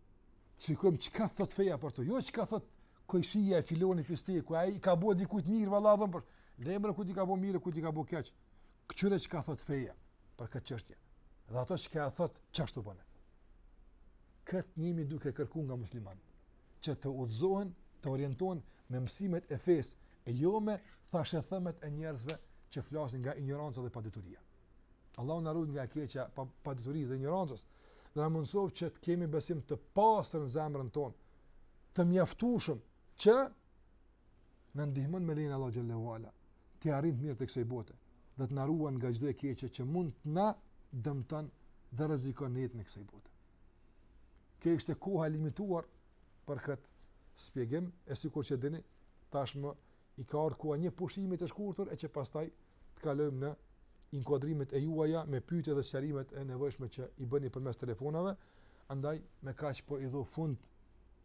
Të shikojmë çka thotë feja për të, jo çka thotë kojshia e filani fisteku, a i ka bo dikujt mirë, valla dhëmë për, le more kujt i ka bo mirë, kujt i ka bo keq, këqyre çka thotë feja për këtë çështje, dhe ato çka thotë qashtu bëne. Këtë jemi duke kërku nga muslimanët, që të udhëzohen, të orientohen me mësimet e fesë, e jo me thashethëmet e njerëzve që flasin nga injoranca dhe padituria. Allahu na ruajt nga e keqja e paditurisë dhe injorancës. Dhe na mundësoftë që të kemi besim të pastër në zemrën tonë, të mjaftueshëm që na ndihmon me lejen e Allahut xhele ve ala, t'i arrijmë të mirat e kësaj bote, dhe të na ruan nga çdo e keqe që mund të na dëmton dhe rrezikon në jetën e kësaj bote. Kjo ishte koha e limituar për këtë shpjegim, e sikur që dini, tashmë i ka ardhur koha një pushimi të shkurtër, e që pastaj të kalojmë në inkuadrimet e juaja me pyetje dhe sqarimet e nevojshme që i bëni përmes telefonave, andaj me kaq po i vë fund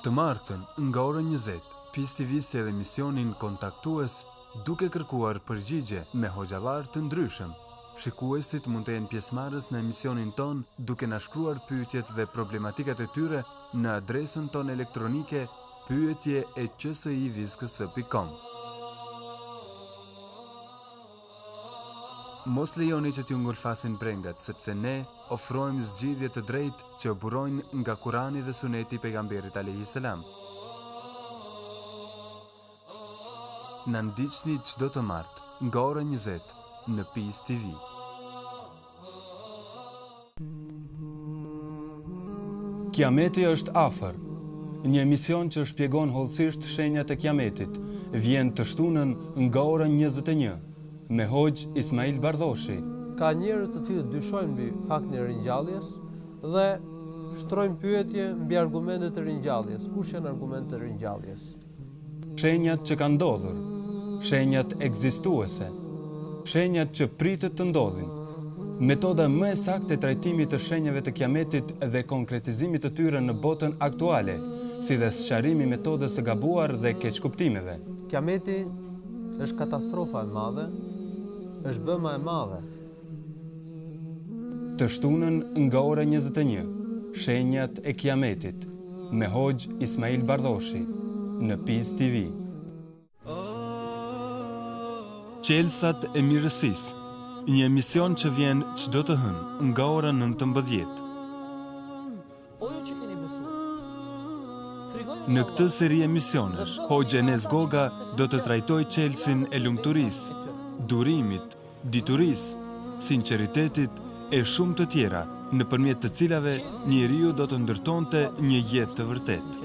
Të martën, nga ora 20, Peace TV sjell emisionin kontaktues Duke kërkuar përgjigje me hoxhallarë të ndryshëm. Shikuesit mund të jenë pjesëmarrës në emisionin tonë duke na shkruar pyetjet dhe problematikat e tyre në adresën tonë elektronike pyetje@qsivizhgs.com. Mos lejoni që t'ju ngulfasin brengat, sepse ne ofrojmë zgjidhje të drejtë që burojnë nga Kurani dhe Suneti i Pejgamberit alejhi selam. Na ndiqni çdo të martë nga ora 20 në Peace TV. Kiameti është afër. Një emision që shpjegon hollësisht shenjat e Kiametit, vjen të shtunën nga ora njëzet e një, me Hoxhë Ismail Bardhoshi. Ka njerëz të cilët dyshojnë mbi faktin e ringjalljes dhe shtrojnë pyetje mbi argumentet e ringjalljes, kush janë argumentet e ringjalljes? Shenjat që kanë ndodhur, shenjat ekzistuese, shenjat që pritet të ndodhin, metoda më e saktë e trajtimit të shenjave të Kiametit dhe konkretizimit të tyre në botën aktuale, si dhe sqarim i metodës së gabuar dhe keqkuptimeve. Kiameti është katastrofa e madhe, është bëma e madhe. Të shtunën nga ora njëzet e një, Shenjat e Kiametit me Hoxhë Ismail Bardhoshi në Peace TV. Çelësat e Mirësisë, një emision që vjen çdo të hënë nga ora nëntëmbëdhjetë. Në këtë seri emisionesh, Hoxhë Enes Goga do të trajtojë çelësin e lumturisë, durimit, diturisë, sinqeritetit e shumë të tjera, nëpërmjet të cilave njeriu do të ndërtonte një jetë të vërtetë.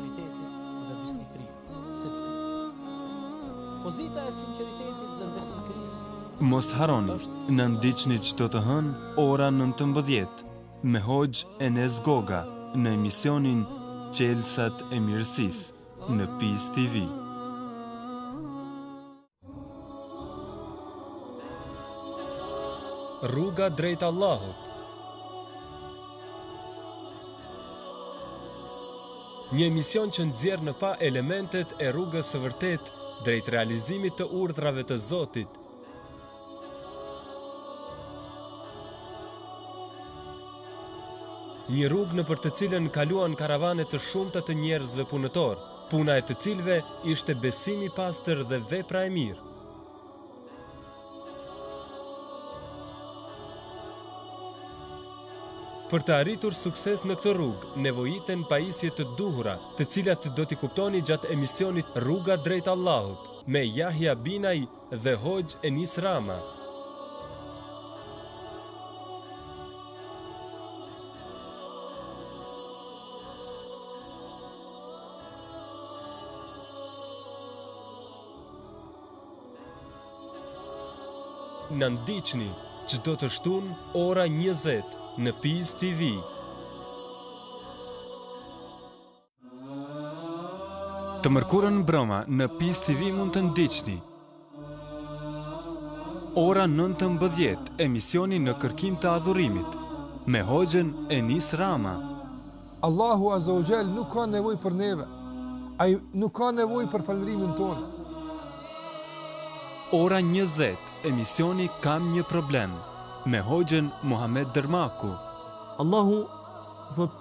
Mos harroni, na ndiqni çdo të hënë, ora nëntëmbëdhjetë. me Hoxhë Enes Goga në emisionin Çelësat e Mirësisë në Peace TV. Rruga drejt Allahut. Një emision që nxjerr në pah elementet e rrugës së vërtetë drejt realizimit të urdhrave të Zotit, Një rrugë nëpër të cilën kaluan karavane të shumta të njerëzve punëtorë, puna e të cilëve ishte besimi i pastër dhe vepra e mirë. Për të arritur sukses në këtë rrugë, nevojiten pajisje të duhura, të cilat do t'i kuptoni gjatë emisionit Rruga drejt Allahut, me Jahja Binaj Dhe Hoxhë Enis Rama. Na ndiqni çdo të shtunë ora 20 në Peace TV. Të mërkurën mbrëma në Peace TV mund të ndiqni Ora 19:00 emisioni në kërkim të adhurimit me hoxhën Enis Rama. Allahu Azza wa Jall nuk ka nevojë për neve. Ai nuk ka nevojë për falënderimin tonë. Ora 20 emisioni Kam një problem me hoxhën Muhamed Dërmaku. Allahu thotë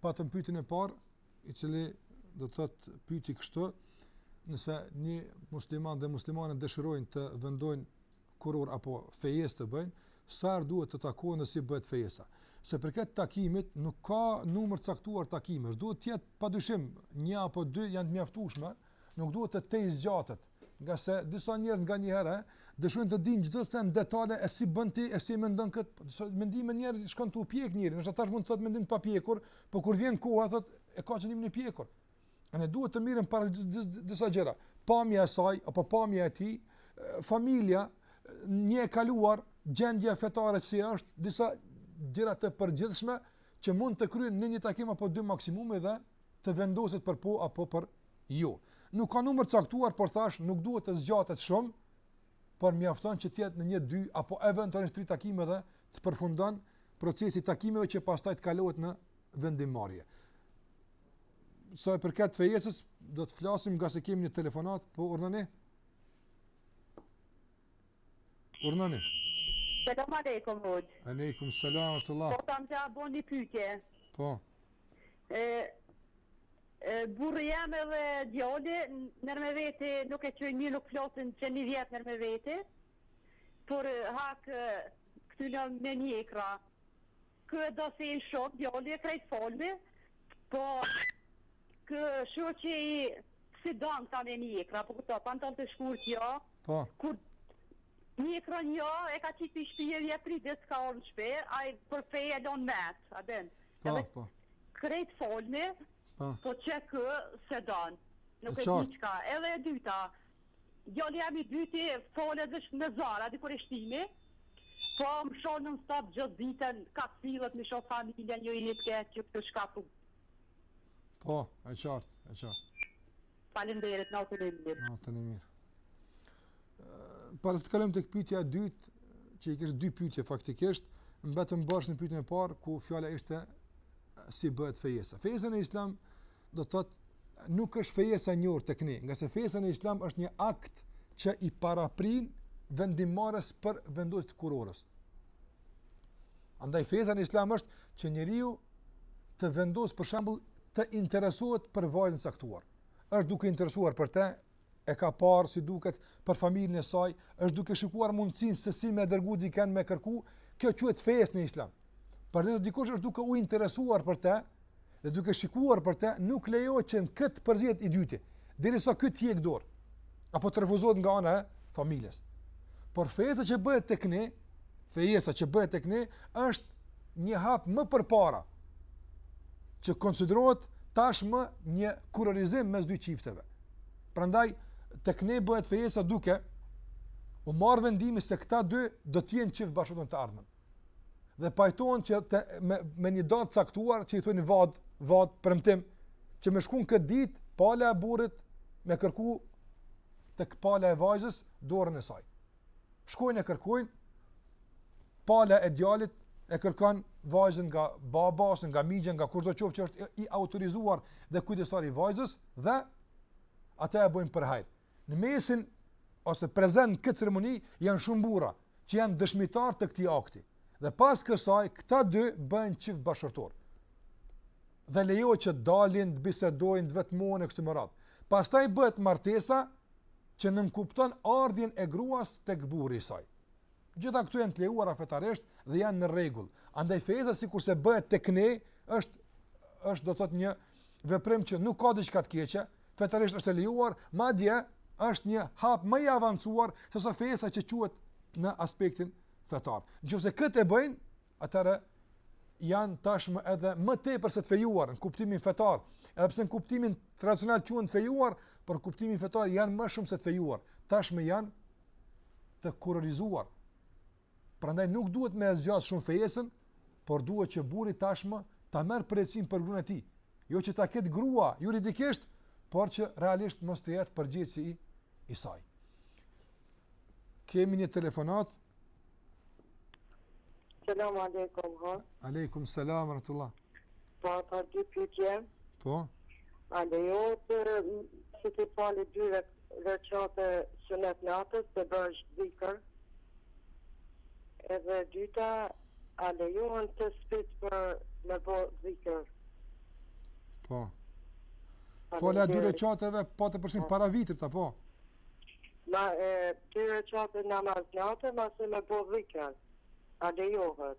patëm pyetjen e parë, i cili do të thotë pyti kështu, nëse një musliman dhe muslimane dëshirojnë të vendojnë kurorë apo fejesë të bëjnë, sa herë duhet të takohen dhe si bëhet fejesa. Sa i përket takimit nuk ka numër caktuar takimesh, duhet të jetë pa dyshim, një apo dy janë të mjaftushme, nuk duhet të tejzgjatet, Ngase disa njerëz nganjëherë dëshojnë të dinë çdo sen detale e si bën ti e si mendon kët, po se mendimi i njeriut shkon tu pjek njeri, nëse tash mund të thotë mendim të papjekur, po kur vjen koha thotë e ka qëndrimin e pjekur. Ne duhet të marrim para disa gjëra. Pamja e saj apo pamja e tij, familja, një e kaluar, gjendja fetare si është, disa gjëra të përgjithshme që mund të kryhen në një takim apo dy maksimumi dhe të vendoset për po apo për Jo. Nuk ka numër caktuar, por thash nuk duhet të zgjatet shumë, por mjafton që të jetë në 1 2 apo eventualisht 3 takime dhe të përfundon procesi i takimeve që pastaj të kalohet në vendimmarrje. Sa i përket fejesës, do të flasim ngase kemi një telefonat, po urdhnoni. Urdhnoni. Selam aleikum, hoxhë. Aleikum selam rahmetullah. Po, kam me ta bo një pytje. Po. E, Burri jem edhe djali ner me veti nuk e qojn mir nuk flasin qe ni vjet ner me veti për shkak këtyne me mjekra ky e do fenë shum djali e krejt falmi po ky shoqi s'i don kta me mjekra po kupton pantollt e shkurta, po kur mjekrën jo e ka qit pi shpije, dhjetë dit s'ka ardh në shpi ai për fe e lon met a din Po, po. Krejt falmi, po, po që ky s'e don. Nuk e di qka. Edhe e dyta, djali jem i dyti, falet dhe shkon në zarar, di kur e shtimi, po më shan non stop gjithë ditën, ka telefitë, më shan familja, një i një të këtë, që këtë shka të... Po, e qartë, e qartë. Faleminderit, natën e mirë. Natën e mirë. Para se të kalojmë tek pyetja e dytë, që i kish dy pyetje faktikisht, mbetëm borxh në pyetjen e parë ku fjala ishte si bëhet fejesa. Fejesa në Islam do të thotë nuk është fejesa e njohur tek ne, ngase fejesa në Islam është një akt që i paraprin vendimmarrjes për vendosje të kurorës. Andaj fesa në islam është që njeriu të vendosë për shembull të interesohet për vajzën e caktuar. Është duke u interesuar për të, e ka parë si duket për familjen e saj, është duke shikuar mundësinë se si me dërgu dikënd me kërku, kjo quhet fesë në islam. Pra nëse dikush është duke u interesuar për të, Dhe duke shikuar për të, nuk lejohet që në këtë të përzihet i dyti, derisa ky të heqë dorë, apo të refuzohet nga ana e familjes. Por fejesa që bëhet tek ne, fejesa që bëhet tek ne, është një hap më përpara, që konsiderohet tashmë një kurorizim mes dy çifteve. Prandaj tek ne bëhet fejesa duke u marr vendimi se këta dy do të jenë çift bashkëshortor në të ardhmen. dhe pajtohen që të, me, me një datë caktuar që i thojn vad, vad premtim që me shku këtë ditë pala e burrit me kërku tek pala e vajzës dorën e saj. Shkojnë e kërkojnë pala e djalit e kërkon vajzën nga baba ose nga mixha nga kurdo qoftë që është i autorizuar dhe kujdestar i vajzës dhe ata e bëjnë për hajr. Në mesin ose prezent në këtë ceremoni janë shumë burra që janë dëshmitar të këtij akti. Dhe pas kësaj këta dy bëhen çift bashkëshortor. Dhe lejohet që dalin të bisedojnë vetmohen e kështu me radhë. Pastaj bëhet martesa që nënkupton ardhjen e gruas tek burri i saj. Gjitha këto janë të lejuara fetarisht dhe janë në rregull. Andaj fejesa sikurse bëhet tek ne është është do të thotë një veprim që nuk ka diçka të keqe, fetarisht është e lejuar, madje është një hap më i avancuar se sa fejesa që quhet në aspektin fetar. Në qoftë se këtë e bëjnë, atëherë janë tashmë edhe më tepër se të fejuar në kuptimin fetar, edhe pse në kuptimin tradicional quhen të fejuar, por kuptimin fetar janë më shumë se të fejuar. Tashmë janë të kurorëzuar. Prandaj nuk duhet me e zgjatë shumë fejesën, por duhet që burri tashmë ta merr përgjegjësinë për gruan e tij. Jo që ta ketë grua juridikisht, por që realisht mos të jetë përgjegjës i, i saj. Kemi një telefonat. Selam alejkum, ha? Alejkum selam rahmetullah. Po, po, dy pyetje. Po? A lejohet si të fali dy reqate synet natës të bësh dhikër? Edhe dyta, a lejohen tespihët për me bo dhikër? Po. Falja e dy reqateve, po të përshim po. para vitrit, a po? Mas dy reqate namaz natë, masi me bo dhikër. A lejohet?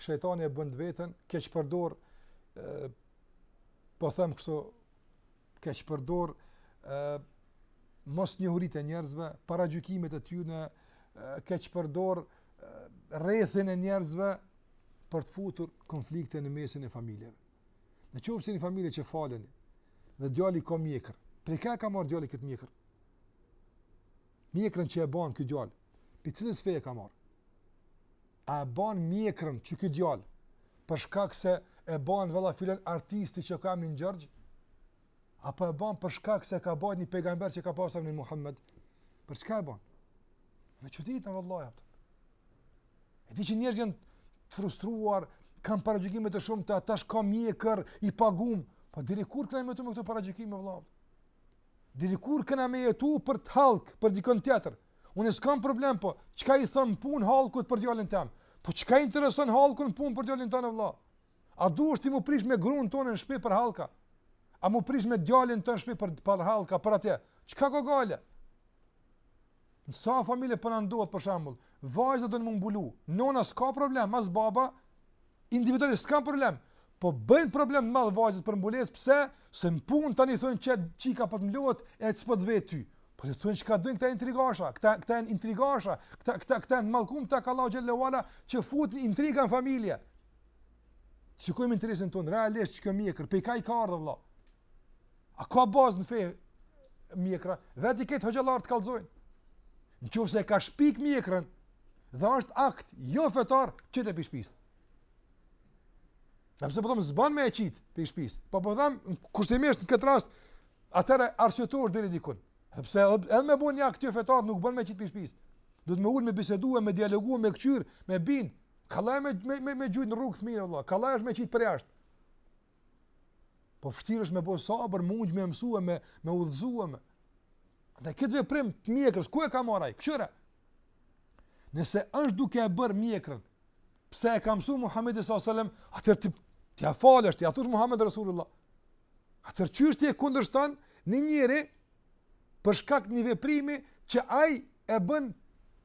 shejtani e bën veten keqpërdor po them kështu keqpërdor mosnjohuritë e njerëzve, paragjykimet e tyne, keqpërdor rrethin e njerëzve për të futur konflikte në mesin e familjeve. Në qoftë se një familje që falen dhe djali ka mjekër, prej ka e ka marrë djali këtë mjekër? Mjekrën që e ban ky djalë, prej cilës fe e ka marrë? A e ban mjekrën që ky djalë? Për shkak se e ban vëlla filan artisti që ka emrin Gjergj? Apo e ban për shkak se ka bajt një pejgamber që ka pasur emrin Muhammed? Për çka e ban? Me çuditë vallahi atë. E di që njerëzit janë të frustruar, kanë paragjykime të shumta, tash ka mjekër i pagum, po deri kur kena me jetu me këto paragjykime vëlla? Deri kur kena me jetu për të hallk, për dikon tjetër? Unë s'kam problem, po çka i thom n'punë hallkut për djalin tem? Po çka t'intereson hallku n'punë për djalin tan vëlla? A duhet ti m'u prish me gruan tane në shtëpi për hallk a? A m'u prish me djalin tan në shtëpi për për hallk a për atë? Çka ka gajle? Në sa familje po na ndodh, për shembull, vajza don m'u mbulu, nona s'ka problem, as baba, individualisht s'ka problem, Po bëjnë problem të madh vajzës për mbulesë, pse? Se në punë tani thonë që çika po të mlohet e s'po t'vetë ty. Po të thonë çka dojn këta intrigasha, këta këta janë intrigasha, këta këta këta janë t'mallkum tek Allahu xhel-le ue ala që futin intriga në familje. Shikojmë interesin tonë, realisht kjo mjekër, pej kah i ka ardhur vëlla. A ka bazë në fe mjekra? Veti këta hoxhallarë të kallzojnë. Në qoftë se e ka shpik mjekrën, dhe është akt jo fetar, qite pi shpisë. Edhe pse po thom, s'bon me e qit pi shpisë. Por po them kushtimisht në këtë rast, atëherë t'arsyetoj deri dikun. E pse edhe, edhe me bo një akt jo fetar, nuk bon me qit pi shpisë. Duhet me u ul, me bisedu, me dialogu, me kqyr, me bind. Kallaj me, me, me, me gjujt në rrugë thminë, vallah. Kallaj është me qit përjashta. Po vështirë është me bo sabër, m'u ungj me e mësu, me, me udhëzu, me... Dhe këtë veprim të mjekrës, ku e ka marr ai? Kqyre. Nëse është duke e bërë mjekrën, pse e ka mësu Muhammedi s.a.s. Atëherë ti a falesh, ti a thush Muhammedun Resulullah. Atëherë qysh ti e kundërshton një njeri, për shkak një veprimi që ai e bën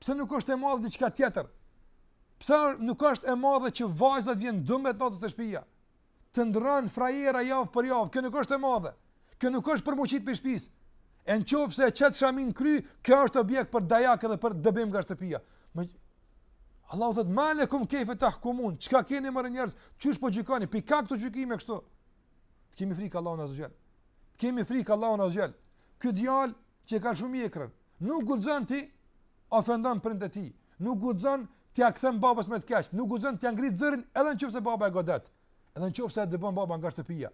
Pse nuk është e madhe diçka tjetër? Pse nuk është e madhe që vajza të vjen 12 natës te shtëpia? Të ndrron frajera javë për javë, kjo nuk është e madhe. Kjo nuk është për m'u qit pi shtëpisë. E në qoftë se e qet shaminë n'kry, kjo është objekt për dajak edhe për dëbim nga shtëpia. Me... Allahu thotë, ma lekum kejfe tahkumun, çka keni more njerëz, qysh po gjykoni, pi kah këto gjykime kështu. Ta kemi frikë Allahun azze ue xhel. Ta kemi frikë Allahun azze ue xhel. Ky djalë, që ka lshu mjekrën, nuk guxon t'i ofendon prindët e tij, nuk guxon t'ia kthen babës me të keq, nuk guxon t'ia ngrit zërin edhe nëse baba e godet, edhe nëse e dëbon baba nga shtëpia.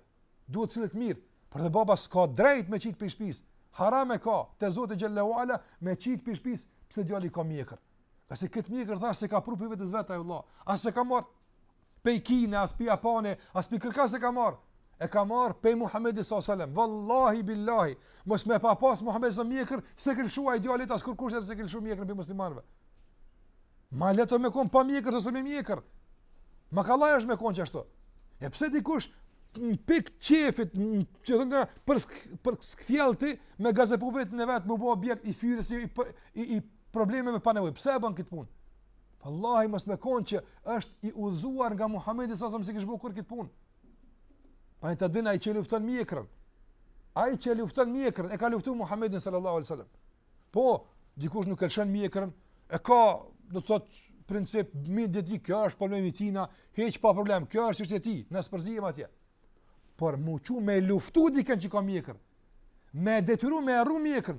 Duhet të sillet mirë, por dhe baba s'ka drejtë me qit pi shpisë. Haram e ka te Zoti xhel-le ue ala me qit pi shpisë, pse djali ka mjekër. Se kët mjekër thashë s'e ka pru pej vetes vet ai vëlla, as s'e ka marr Pej Kine, as pej Japane, as pej kërkah s'e ka marrë. E ka marrë pej Muhammedi s.a.s. Vallahi, billahi, mos me pas pas Muhammedi s.a.s. mjekër, s'e kish lëshu ai djali yt, as kurkush s'e kish lëshu mjekrën pej muslimanëve. Ma lehtë o me kon pa mjekër, sesa me mjekër. Ma kallaj është me kon qashtu. E pse dikush në pikë t'qefit, në që të nga për s'kthjellti, me gazepu veten e vet, m'u bo objekt i fyerjes, i, i, i, i problemeve pa nevojë. Pse e bën këtë punë? Wallahi mos me kon që është i udhëzuar nga Muhamedi sa sa më s'e kish bo kurrë kët punë. Pra ta dinë ai që lufton mjekrën. Ai që lufton mjekrën e ka luftuar Muhamedin sallallahu alaihi wasallam. Po, dikush nuk e lëshon mjekrën, e ka, do të thotë, princip me vedi, kjo është problem i tina, hiç pa problem, kjo është çështje e tij, na s'përzihem atje. Por me u çu me luftu dikën që ka mjekrën. Me e detyru me e rru mjekrën.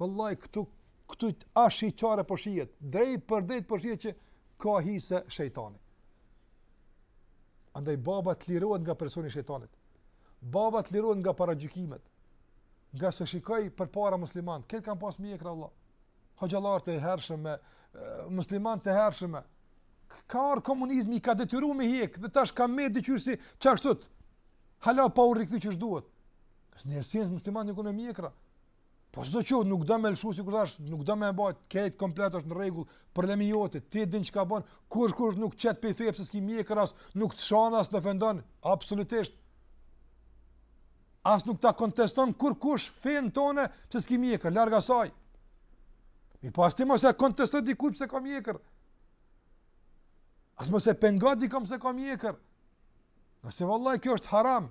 Vallahi këtu këtu ashiqare po shihet, drejtpërdrejt po shihet që ka hise shejtani. Andaj baba të lirohet nga presioni i shejtanit. Baba të lirohet nga paragjykimet. Ngase shiko përpara muslimanët kejt kanë pas mjekra vallah. Hoxhallarët e hershëm e muslimanët e hershëm. Ka ardh komunizmi i ka detyru me hjek dhe tash ka met diqysh qashtu. Hala pa u rikthy qysh duhet. Se në esencë muslimanët janë konë me mjekra. Po s'do që, nuk do me lëshu sikur thashë, nuk do me e bajt, kejt komplet është në rregull, problemi jot, ti din çka bon, kurkush nuk t'qet prej feje pse s'ki mjekër, as nuk të shan, as t'ofendon, absolutisht. As nuk ta konteston kurkush fenë tone pse s'ki mjekër, larg asaj. Mirëpo as ti mos ia kontesto dikujt pse ka mjekër. As mos e pengo dikon pse ka mjekër. Ngase vallahi kjo është haram.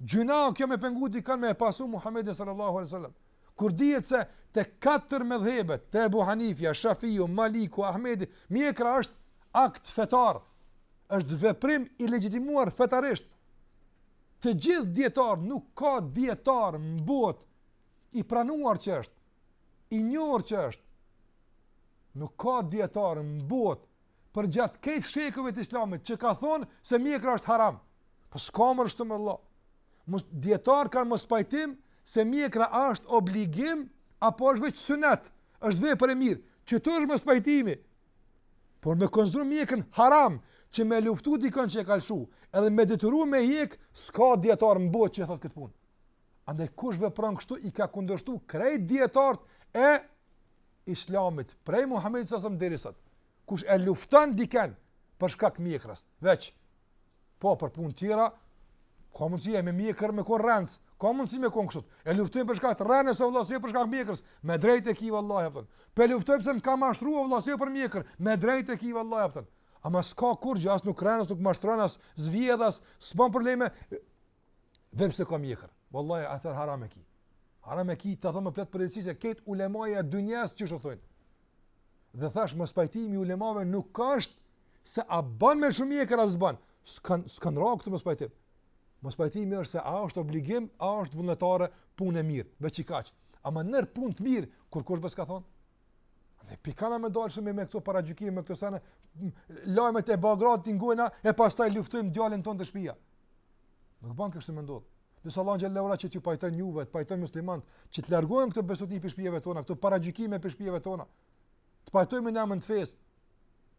Gjynah o kjo me pengu dikon me e pasu Muhammedin sallallahu alai sallam. Kur dihet se te katër medhhebet, te Ebu Hanifja, Shafiju, Maliku, Ahmedi, mjekra është akt fetar, është veprim i legjitimuar fetarisht. Të gjithë dijetarët, nuk ka dijetar në botë i pranuar që është, i njohur që është, nuk ka dijetar në botë përgjatë krejt shekujve të islamit që ka thonë se mjekra është haram. Po s'ka mor, estagfirullah. Dijetarët kanë mospajtim se mjekra është obligim apo është veç sunet, është vepër e mirë. Qitu është mospajtimi. Por me konsideru mjekrën haram që me luftu dikën që e ka lëshu edhe me detyru me hjek, s'ka dijetar n'botë që e thotë këtë punë. Andaj kush vepron kështu i ka kundërshtu krejt dijetarët e Islamit, prej Muhamedit sa sëm deri sot. Kush e lufton dikën për shkak mjekrës, veç po për punë tjera, ka mundësi edhe me mjekër me kon rrenc, ka mundësi me kon kështu. E luftojmë për shkak të rrenës, vëllazë, jo për shkak mjekrës. Me t'drejtë e ki vallahi apo. Pe luftoj pse më ka mashtruar vëllazë jo për mjekër, me t'drejtë e ki vallahi apo. Ama s'ka kurrgja, as nuk rren, as nuk mashtron, as s'vjedh, as s'bën probleme, Dhe pse ka mjekër? Vallahi atëherë haram e ki. Haram e ki të thom me plot përgjegjësi se krejt ulemaja e dynjes qështu të thonë. Dhe thash mos pajtimi i ulemave nuk është se a bën me lshu mjekër a s'bën. S'kan s'kan rrok këtë mos pajtim. Mos pajtimi është se a është obligim, a është vullnetare punë e mirë, veç i kaq. A me nal punë të mirë kurkush be s'ka thonë? Ne prej kah na me dalë shumë me këto paragjykime me këto sana lajmet e gazetat i ngojna e pastaj luftojmë djalin tonë te shtëpia. Nuk bën kështu me ndodh. E lus Allah xhelle ue ala që t'ju pajton juve, t'i pajton muslimanët, që të largojnë këtë besytni prej shpijeve tona, këto paragjykime prej shpijeve tona. Të pajtojmë në emën të fesë.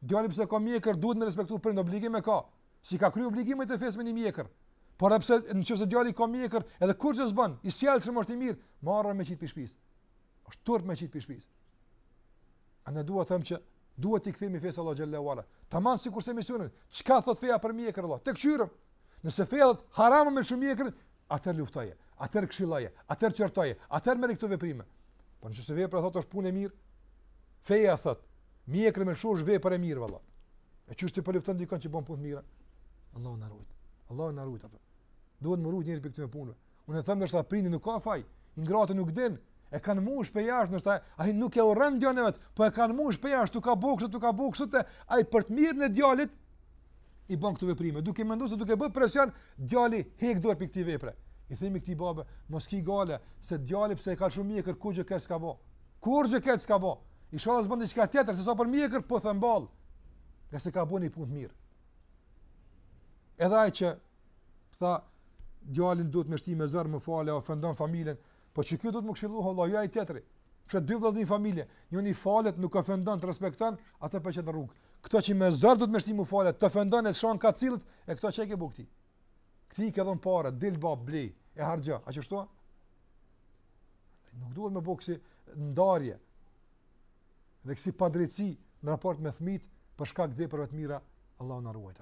Djali pse ka mjekër, duhet me respektu prindin obligim e ka. S'i ka kryer obligimet e fesë me një mjekër. Por edhe pse nëse djali ka mjekër, edhe kurgjo s'bën, i sjellshëm është i mirë, marre me qit pi shpisë. Është turp me qit pi shpisë. Andaj dua të them që duhet t'i kthemi fesë Allahut xhelle ue ala. Tamam sikurse emisioni, çka thot feja për mjekrën valla? Ta kqyrëm. Nëse feja thot haram me lshu mjekrën, atëherë luftoje, atëherë këshilloje, atëherë qortoje, atëherë merri këto veprime. Po nëse vepra thot është punë e mirë, feja thot, mjekrën me lshu është vepër e mirë valla. E qysh ti po lufton dikon që bën punë të mira? Allahu na rujt. Allahu na rujt prej. Duhet m'u rujt njeri pi kësaj pune. Unë e them ndoshta prindi nuk ka faj, i ngrati nuk din, e kanë mush pi jashtë ndoshta ai nuk e urren djalin e vet, po e kanë mush pi jashtë, t'u ka bo kështu, t'u ka bo kështu e ai për të mirën e djalit i bën këto veprime, duke menduar se duke bërë presion djali hek dorë pi kësaj vepre. I themi këtij babe, mos ki gajle se djali pse ka lshu mjekër kurgjë keq s'ka bë. Kurgjë keq s'ka bë. Ishalla s'bën diçka tjetër se sa për mjekër po them valla. Ngase ka bënë punë mirë. Edhe ai që Tha, djalin duhet me shti me zor, m'u fal e, ofendon familjen, po qe ky duhet me këshillu, valla, jo ai tjetri. Kështu dy vëllezër në familje, njëri falet, nuk ofendon, të respekton, atë po e qet në rrugë. Kto që me zor duhet me shti m'u fal e, të ofendon e të shan kah t'i vjen, e kto që e ke buk ti. Këtij i ke dhon pare, dil bab bli, e harxho, a qështu? Nuk duhet me bo kësi ndarje. Dhe kësi padrejtsi në raport me fmijët për shkak të veprave të mira, Allahu na ruajt.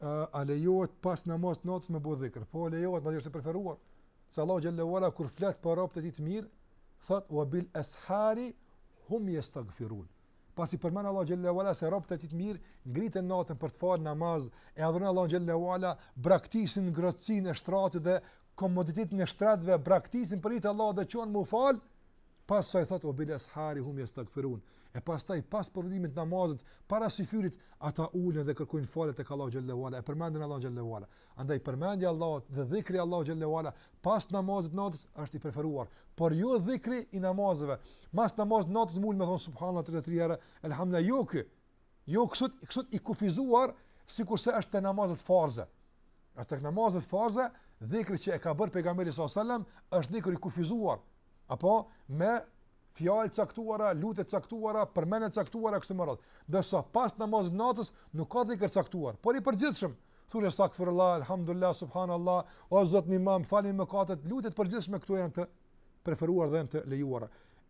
a lejohet pas namazit të natës me bo dhikr? Po lejohet, madje është e preferuar. Se Allahu xhelle ue ala kur flet për robët e tij të mirë, thot ue bil es'hari hum jestagfirun. Pasi përmend Allahu xhelle ue ala se robët e tij të mirë ngriten natën për të fal namaz, e adhurojnë Allahun xhelle ue ala, braktisin ngrohtësinë e shtratit dhe komoditetin e shtretëve, braktisin për hir të Allahut dhe çohen m'u fal. Pas saj thotë ue bil es'hari hum jestagfirun. E pastaj pas përfundimit të namazit, para syfyrit, ata ulen dhe kërkojnë falje tek Allahu xhelle ue ala, e përmendin Allahun xhelle ue ala. Andaj përmendja e Allahut dhe dhikri i Allahut xhelle ue ala pas namazit natës është i preferuar, por jo dhikri i namazeve. Mas namazit natës me thon subhanallah 33 herë, elhamdulilah jo kë, Jo kësut, kësut, i kufizuar, sikurse është te namazet farze. A te namazet farze, dhikri që e ka bërë pejgamberi s.a.s. është dhikri i kufizuar. Apo me fjalë t'caktuara, lutje t'caktuara, përmendje t'caktuara kështu me radhë. Ndërsa pas namazit t'natës nuk ka dhikr t'caktuar, por i përgjithshëm. Thuaj astaghfirullah, alhamdulillah, subhanallah, o zot m'i fal, falmi mëkatet, lutjet përgjithshme këtu janë të preferuara dhe janë të lejuara.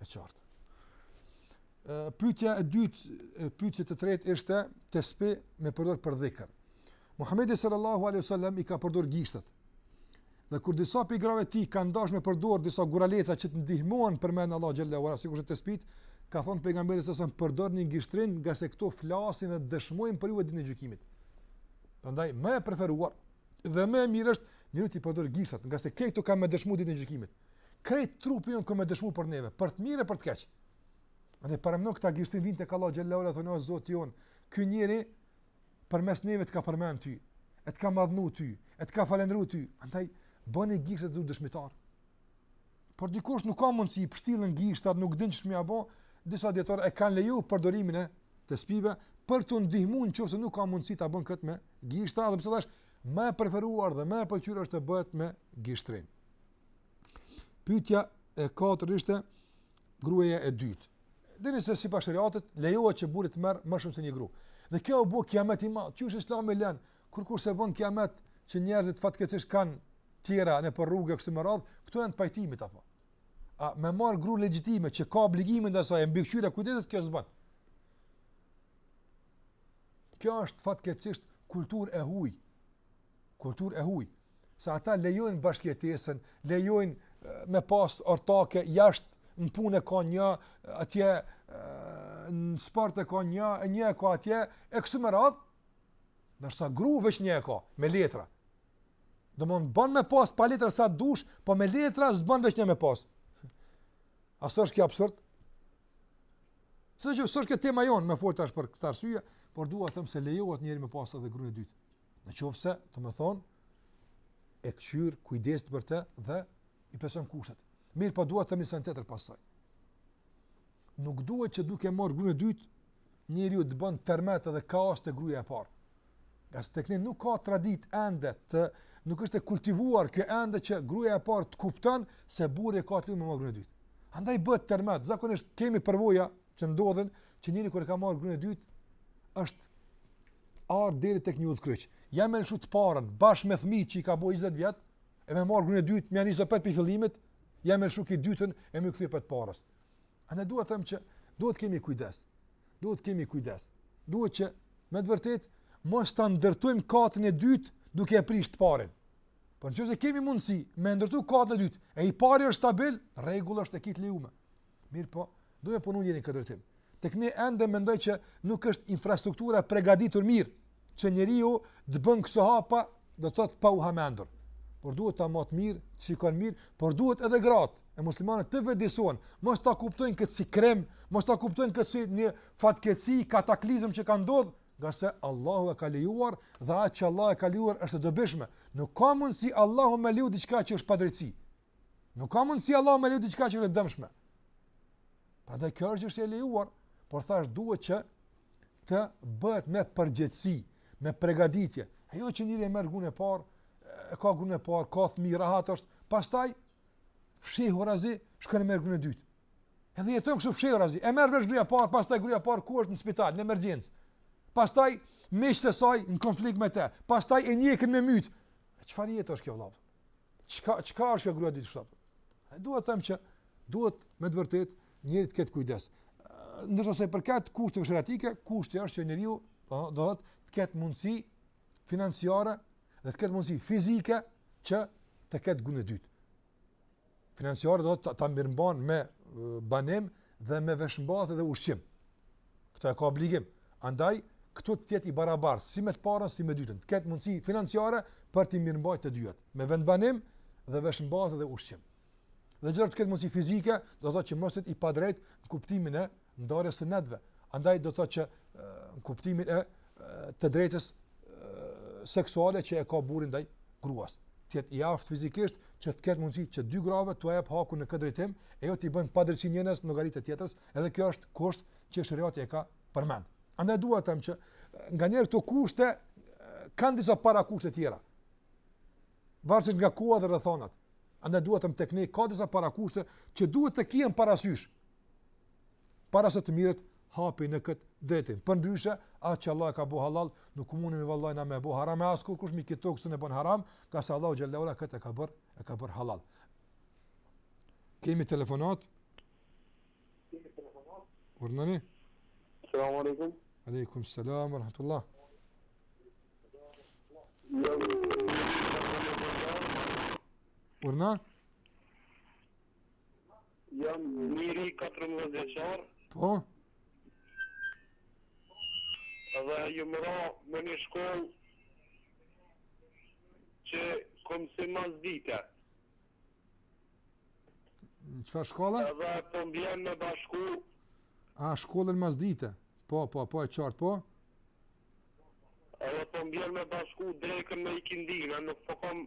E qartë. Pyetja e dytë, pyetja e tretë ishte tespih me përdor për dhikr. Muhamedi sallallahu alaihi wasallam i ka përdor gishtat. Dhe kur disa pi grave t'tij kanë dashur me përdor disa guraleca që të ndihmojnë përmend Allah xhelle ve ala sikur tespiht, ka thon pejgamberi s.a.s. përdorni gishtrinjt, ngase këto flasin dhe dëshmojnë për ju ditën e gjykimit. Prandaj më e preferuar dhe më e mirë është njeri të përdor gishtat, ngase këto kanë me dëshmuar ditën e gjykimit. Krejt trupi jonë ka me dëshmu për neve, për të mirë, për të keqe. Edhe paramendo këta gishtrinj vijnë tek Allah xhelle ve ala, thonë, o zoti jonë, ky njeri përmes neve të ka përmen ty, e të ka madhnu ty, e të ka falënderu ty. Andaj, bëni gishtat t'juj dëshmitarë. Por dikush nuk ka mundësi, pështillen gishtat, nuk din qysh me ja bo, disa dijetarë e kanë leju përdorimin e tespihve, për të ndihmu në qoftë se nuk ka mundësi të bënë këtë me gishtat, dhe përsëri është, më preferuar dhe më pëlqyer është të bëhet me gishtrinj. Pyetja e katërt ishte gruaja e dytë. Dini se sipas shariatit lejohet që burri të marr më shumë se një grua. Dhe kjo u bë kiamet i madh. Qysh Islami len, kur kurse s'bëjnë kiamet që njerëzit fatkeqësisht kanë tjera nëpër rrugë kështu me radhë, këtu janë pajtimi apo. A me marr gru legjitime që ka obligimin ndaj saj mbikëqyr e kujdeset kjo s'bën. Kjo është fatkeqësisht kulturë e huaj. Kulturë e huaj. se ata lejojnë bashkëjetesën, lejojnë me pas ortake jashtë në punë e ka një atje në sport e ka një e një e ka atje e kështu me radhë ndërsa gru veç një e ka me letra domethënë bën me pas pa letra sa dush po me letra s'bën veç një me pas a s'është kjo absurd s'është kjo tema jonë me fol tash për këtë arsye por dua të them se lejohet njeri me pas edhe grunë e dytë Në qoftë se, domethënë, e këqyr, kujdeset për të dhe i plotëson kushtet. Mirëpo po dua të them një sen tjetër pastaj. Nuk duhet që duke marrë grunë e dytë, njeriu të bënë tërmet edhe kaos te gruja e parë. Ngase tek ne nuk ka traditë ende të, nuk është e kultivuar kjo ende që gruja e parë të kupton se burri e ka të lejume me marrë grunë e dytë. Andaj bëhet tërmet, zakonisht kemi përvoja, që ndodhin që njeri kur e ka marrë gruan e dytë është ardh deri tek një udhkryq. Ja me lëshu të parën bashkë me fëmijë që i ka bo 20 vjet, e me marr gruan e dytë, me nis opet prej fillimit, ja me lëshu këtë dytën e me kthy prap te e para. Andaj dua të them që duhet të kemi kujdes. Duhet të kemi kujdes. Duhet që me të vërtet mos ta ndërtojmë katin e dytë duke e prish të parin. Por nëse kemi mundësi me ndërtu katin e dytë, e i pari është stabil, n'rregull është, e ke t'lejuar. Mirëpo, duhet të punojmë në këtë drejtim. Tek ne ende mendoj që nuk është infrastruktura e përgatitur mirë që njeriu të bën këso hapa, do të thotë pa u hamendur. Por duhet ta mat mirë, të shikon mirë, por duhet edhe gratë muslimane të vetëdijesohen, mos ta kuptojnë këtë si krim, mos ta kuptojnë këtë si një fatkeqësi, kataklizëm që ka ndodhur, ngase Allahu e ka lejuar dhe atë që Allahu e ka lejuar është e dobishme. Nuk ka mundsi Allahu me leju diçka që është padrejtësi. Nuk ka mundësi Allahu me leju diçka që është e dëmshme. Prandaj kjo është që është e lejuar, por thash duhet që të bëhet me përgjegjsi, me pregaditje. E jo që njeri e merr grun e parë, e ka grun e parë, ka fmi, rahat është, pastaj, fshehurazi, shkon e merr grun e dytë. Edhe jeton kështu fshehurazi, e merr vesh gruja e parë, pastaj gruja e parë, ku është në spital, në emergjensë. Pastaj, miqtë e saj, në konflikt me te, pastaj e ndjekin me myt. E çfarë jetë është kjo vlla, pra? Çka çka është kjo grua e dytë kështu? Andaj dua të them që duhet me të vërtet njeriu të ketë kujdes. Ndërsa sa i përket kushteve sheriatike, kushti është që njeriu duhet të ketë mundësi financiare dhe të ketë mundësi fizike që të ketë grun e dytë. Financiare do të ta mirëmban me banim dhe me veshmbathje dhe ushqim. Këtë e ka obligim. Andaj këtu të jetë i barabartë si me të parën si me të dytën. Të ketë mundësi financiare për të mirëmbajtur të dyat, me vendbanim dhe veshmbathje dhe ushqim. Dhe gjithashtu të ketë mundësi fizike, do të thotë që mos të jetë i padrejtë në kuptimin e ndarjes së netëve. Andaj do të thotë që në kuptimin e të drejtës seksuale që e ka burri ndaj gruas, të jetë i aftë fizikisht që të ketë mundësi që dy grave t'u jap hakun në këtë drejtim, e jo t'i bën padrejtësi njërës në llogari të tjetrës, edhe kjo është kusht që sheriati e ka përmend. Andaj dua të them që nganjëherë këto kushte kanë disa parakushte tjera. Varësisht nga koha dhe rrethanat. Andaj dua të them tek ne ka disa parakushte që duhet të kihen parasysh Para se të merret hapi në këtë drejtim. Përndryshe, atë që Allah e ka bo halal, nuk mundemi vallahi na me bo haram, e as kurkush mbi këtë tokë s'mun e bon haram, ngase Allahu xhele ve ala këtë e ka bërë, e ka bërë halal. Kemi telefonat? Kemi telefonat? Urdhëroni? Selamu alejkum. Alejkum selam ue rahmetullah. Urdhëro? Jam Miri 14 vjeçar. Po? Dhe jam në një shkollë që kemi masdite. Në çfarë shkolle? Dhe po mbjen me bashku. A, shkollën masdite. Po, po, po, e qartë, po? Dhe po m'bjen me bashku drekën me ikindinë, nuk po kom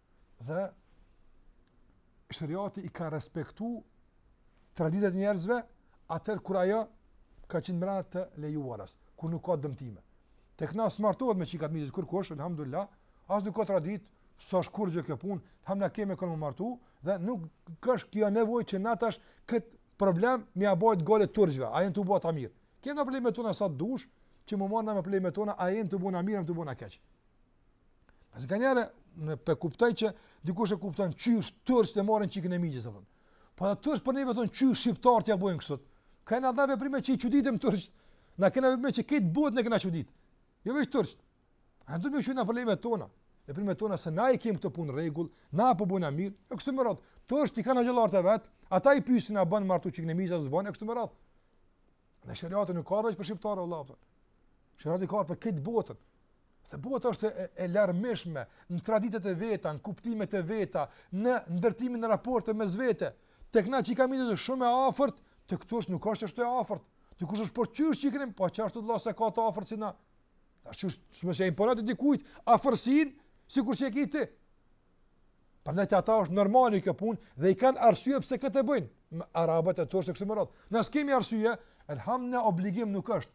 Dhe sheriati i ka respektu traditat e njerëzve atëherë kur ajo ka qenë mbrenda të lejuarës, kur nuk ka dëmtime. Tek na s'martohet me çikë t'mixhës kurrkush, elhamdulillah, as nuk ka traditë, s'është kurrgjë kjo punë, hem na kemi kënd me martu, dhe nuk kish kjo nevojë që na tash këtë problem me ia bajt gajle turqve, a janë tu bo ata mirë. Kena probleme tona sa të dush, që me u marrë na me probleme tona, a janë tu bo ata mirë, a janë tu bo ata keq. E nga njëra anë pe kuptoj që dikush e kupton qysh turqit e marrin çikën e mixhës apo. Po edhe turqit po na vetin qysh shqiptarët e bëjnë kështu. Kena na do veprime që i çuditim turqit. Na kena veprime që krejt botën e kena çudit. Jo veç turqit. A do t'i mshojmë na problemet tona? Veprimet tona se na i kem këtë punë n'rregull, na po bojna mirë. E kështu me radhë. Turqit i kanë dijetarët e vet. Ata i pyesin a bën me martu çikën e mixhës a s'bën e kështu me radhë. Se sheriati nuk ka ardhë veç për shqiptarë, vëlla. Sheriati ka ardhë për krejt botën. Dhe bota është e, e larmishme, në traditat e veta, në kuptimet e veta, në ndërtimin e raporteve mes vete. Tek na çika e mixhës shumë e afërt, te dikush nuk është ashtu e afërt. Te dikush është, por qysh që i kemi, pasha vëlla s'e ka të afërt si na. A qysh me ia imponu ti dikujt afërsinë, sikur që e ki ti. Prandaj te ata është normale kjo punë dhe i kanë arsye pse këtë e bëjnë. Me arabët e turqit kështu me radhë. Na s'kemi arsye, e hem na obligim nuk është.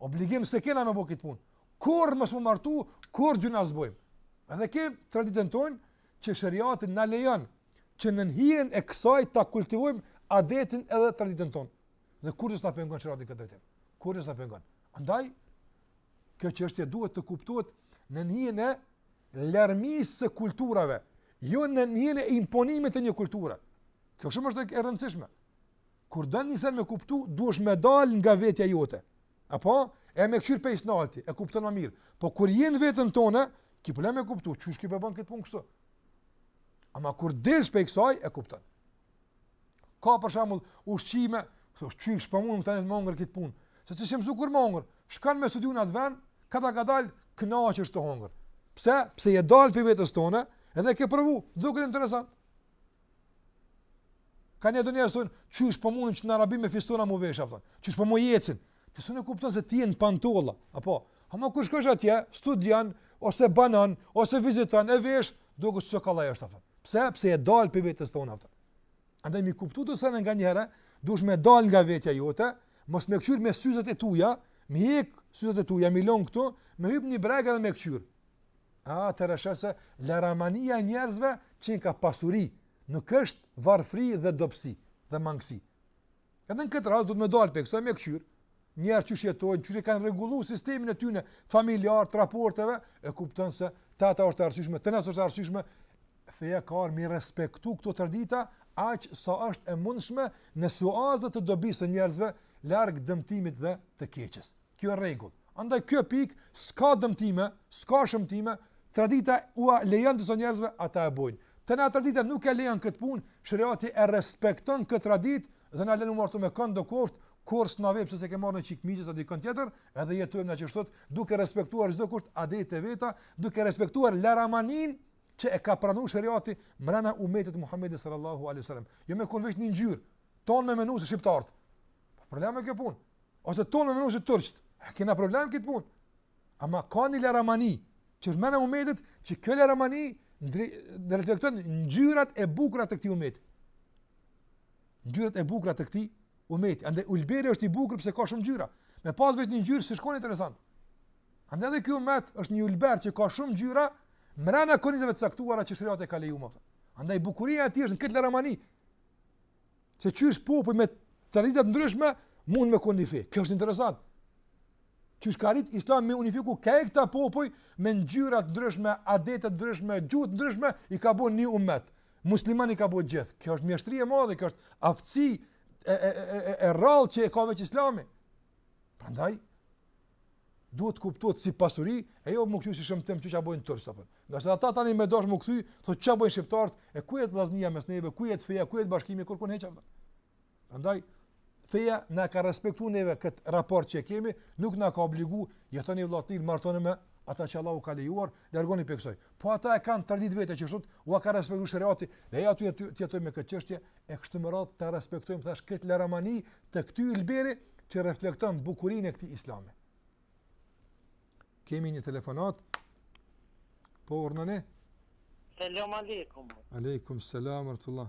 Obligim s'e kena me bë kit punë. Kurrë mos me u martu, kurrë gjynah s'bojmë. Edhe kjo traditën tonë që sheriati na lejon që nën hijen e kësaj ta kultivojmë adetin edhe traditën tonë. Dhe ku do të na pengon sheriati n'këtë drejtim? Ku do të na pengon? Andaj kjo çështje duhet të kuptohet nën hijen e larmisë së kulturave, jo nën hijen e imponimit të një kulture. Kjo shumë është e rëndësishme. Kur do një sen me kuptu, duhesh me dalë nga vetja jote. Apo, e me këqyrë pej s'nalti, e kupton ma mirë. Po kur je n'veten tande, ki problem me kuptu, qysh ky po ban këtë punë kështu? Ama kur delsh pej saj, e kupton. Ka për shembull ushqime, thush qysh po mundet ky me hongër këtë punë. Se ti s'je mësu kurrë me hongër, shkon me studiu n'atë vend, kadal kadal kënaqesh tu hongër. Pse? Pse je dal pej vetes tande, edhe ke provu, duket interesant. Ka do njerëz thonë, qysh po mundun që në Arabi me fustana m'u vesh apo. Qysh po mujn ecin. Ti s'u kupton se ti je në pantolla, apo? Ama kur shkosh atje, studion ose banon ose viziton e sheh, duket se ka lajë aftën. Pse? Pse ke dal prej vetes tonë aftën. Andaj mi kuptu të sene nga njëra, duhesh me dal nga vetja jote, mos me këqyr me syzet e tuja, mi hek syzet e tuja, mi lon këtu, me hyp n'një breg edhe me këqyr. A, të rëshese, laramania e njerëzve qenka pasuri, nuk është varfri dhe dobsi dhe mangësi. Edhe në këtë rast duhet me dalë prej kësaj me këqyr. Njerëz qysh jetojnë, qysh e kanë regullu sistemin e tyne familjar, të raporteve, e kupton se te ata është e arsyshme, te na s'është e arsyshme, feja ka ardh m'i respektu këto tradita, aq sa është e mundshme në suaza të dobisë së njerëzve, larg dëmtimit dhe të keqes. Kjo është rregull. Andaj n'këtë pikë s'ka dëmtime, s'ka shëmtime, tradita ua lejon disa njerëzve, ata e bëjnë. Te na tradita nuk e lejon këtë punë, shëriati e respekton këtë traditë dhe na len me u martu me këndo koftë, kur s'na vet pse s'e ke marrë në çikë mixhës a dikon tjetër, edhe jetojmë na qeshtu, duke respektuar çdokush adetet e veta, duke respektuar laramaninë që e ka pranu shëriati mrena umetit Muhammedi sallallahu a.s. Jo me kon veç një ngjyrë, tonë me menu si shqiptarët, Pa problem kjo punë. Ose tonë me menu si turqit. E kena problem këtë punë. Ama ka një laramani, që është mrena umetit, që kjo laramani reflekton ngjyrat e bukura të këti umetit. Ngjyrat e bukura të këti umetit. Andaj ylberi është i bukur pse ka shumë ngjyra. Me pas veç një ngjyrë, s'ish kon interesant. Andaj edhe ky umet është një ylber që ka shumë ngjyra, mrena kornizave të caktuara që sheriati i ka lejuar. Andaj bukuria e tij është në këtë laramani. Se qysh popuj me tradita të ndryshme mund me kon n'një fe. Kjo është interesant. Qysh ka arrit islami me unifiku kej këta popuj me ngjyra t'ndryshme, adete t'ndryshme, gjuhë t'ndryshme, i ka bo një umet. Muslimanë i ka bo gjithë. Kjo është mjeshtri e madhe, kjo është aftësi e, e, e, e, e rrallë që e ka veç islami. Prandaj, duhet të kuptohet si pasuri, e jo me kqyr si shëmtim që çfarë bëjnë turqit apo. Ngase ata tani me dasht me u kthy, thotë çfarë bëjnë shqiptarët, e ku jet vllaznia mes neve, ku jet feja, ku jet bashkimi e kshtu me radhë. Prandaj feja na ka respektu neve kët raport që e kemi, nuk na ka obligu jetoni vllatin martoni me ata që Allahu ka lejuar, largoni prej ksaj. Po ata e kanë traditë veç qeshtu, ua ka respektu sheriati, le të jetojnë me këtë çështje e kështu me radhë ta respektojmë thashë këtë laramani të këtij ylberi që reflekton bukurinë e këtij Islami. Kemi një telefonat. Po urdhnoni. Selam aleikum. Aleikum selam ورحمة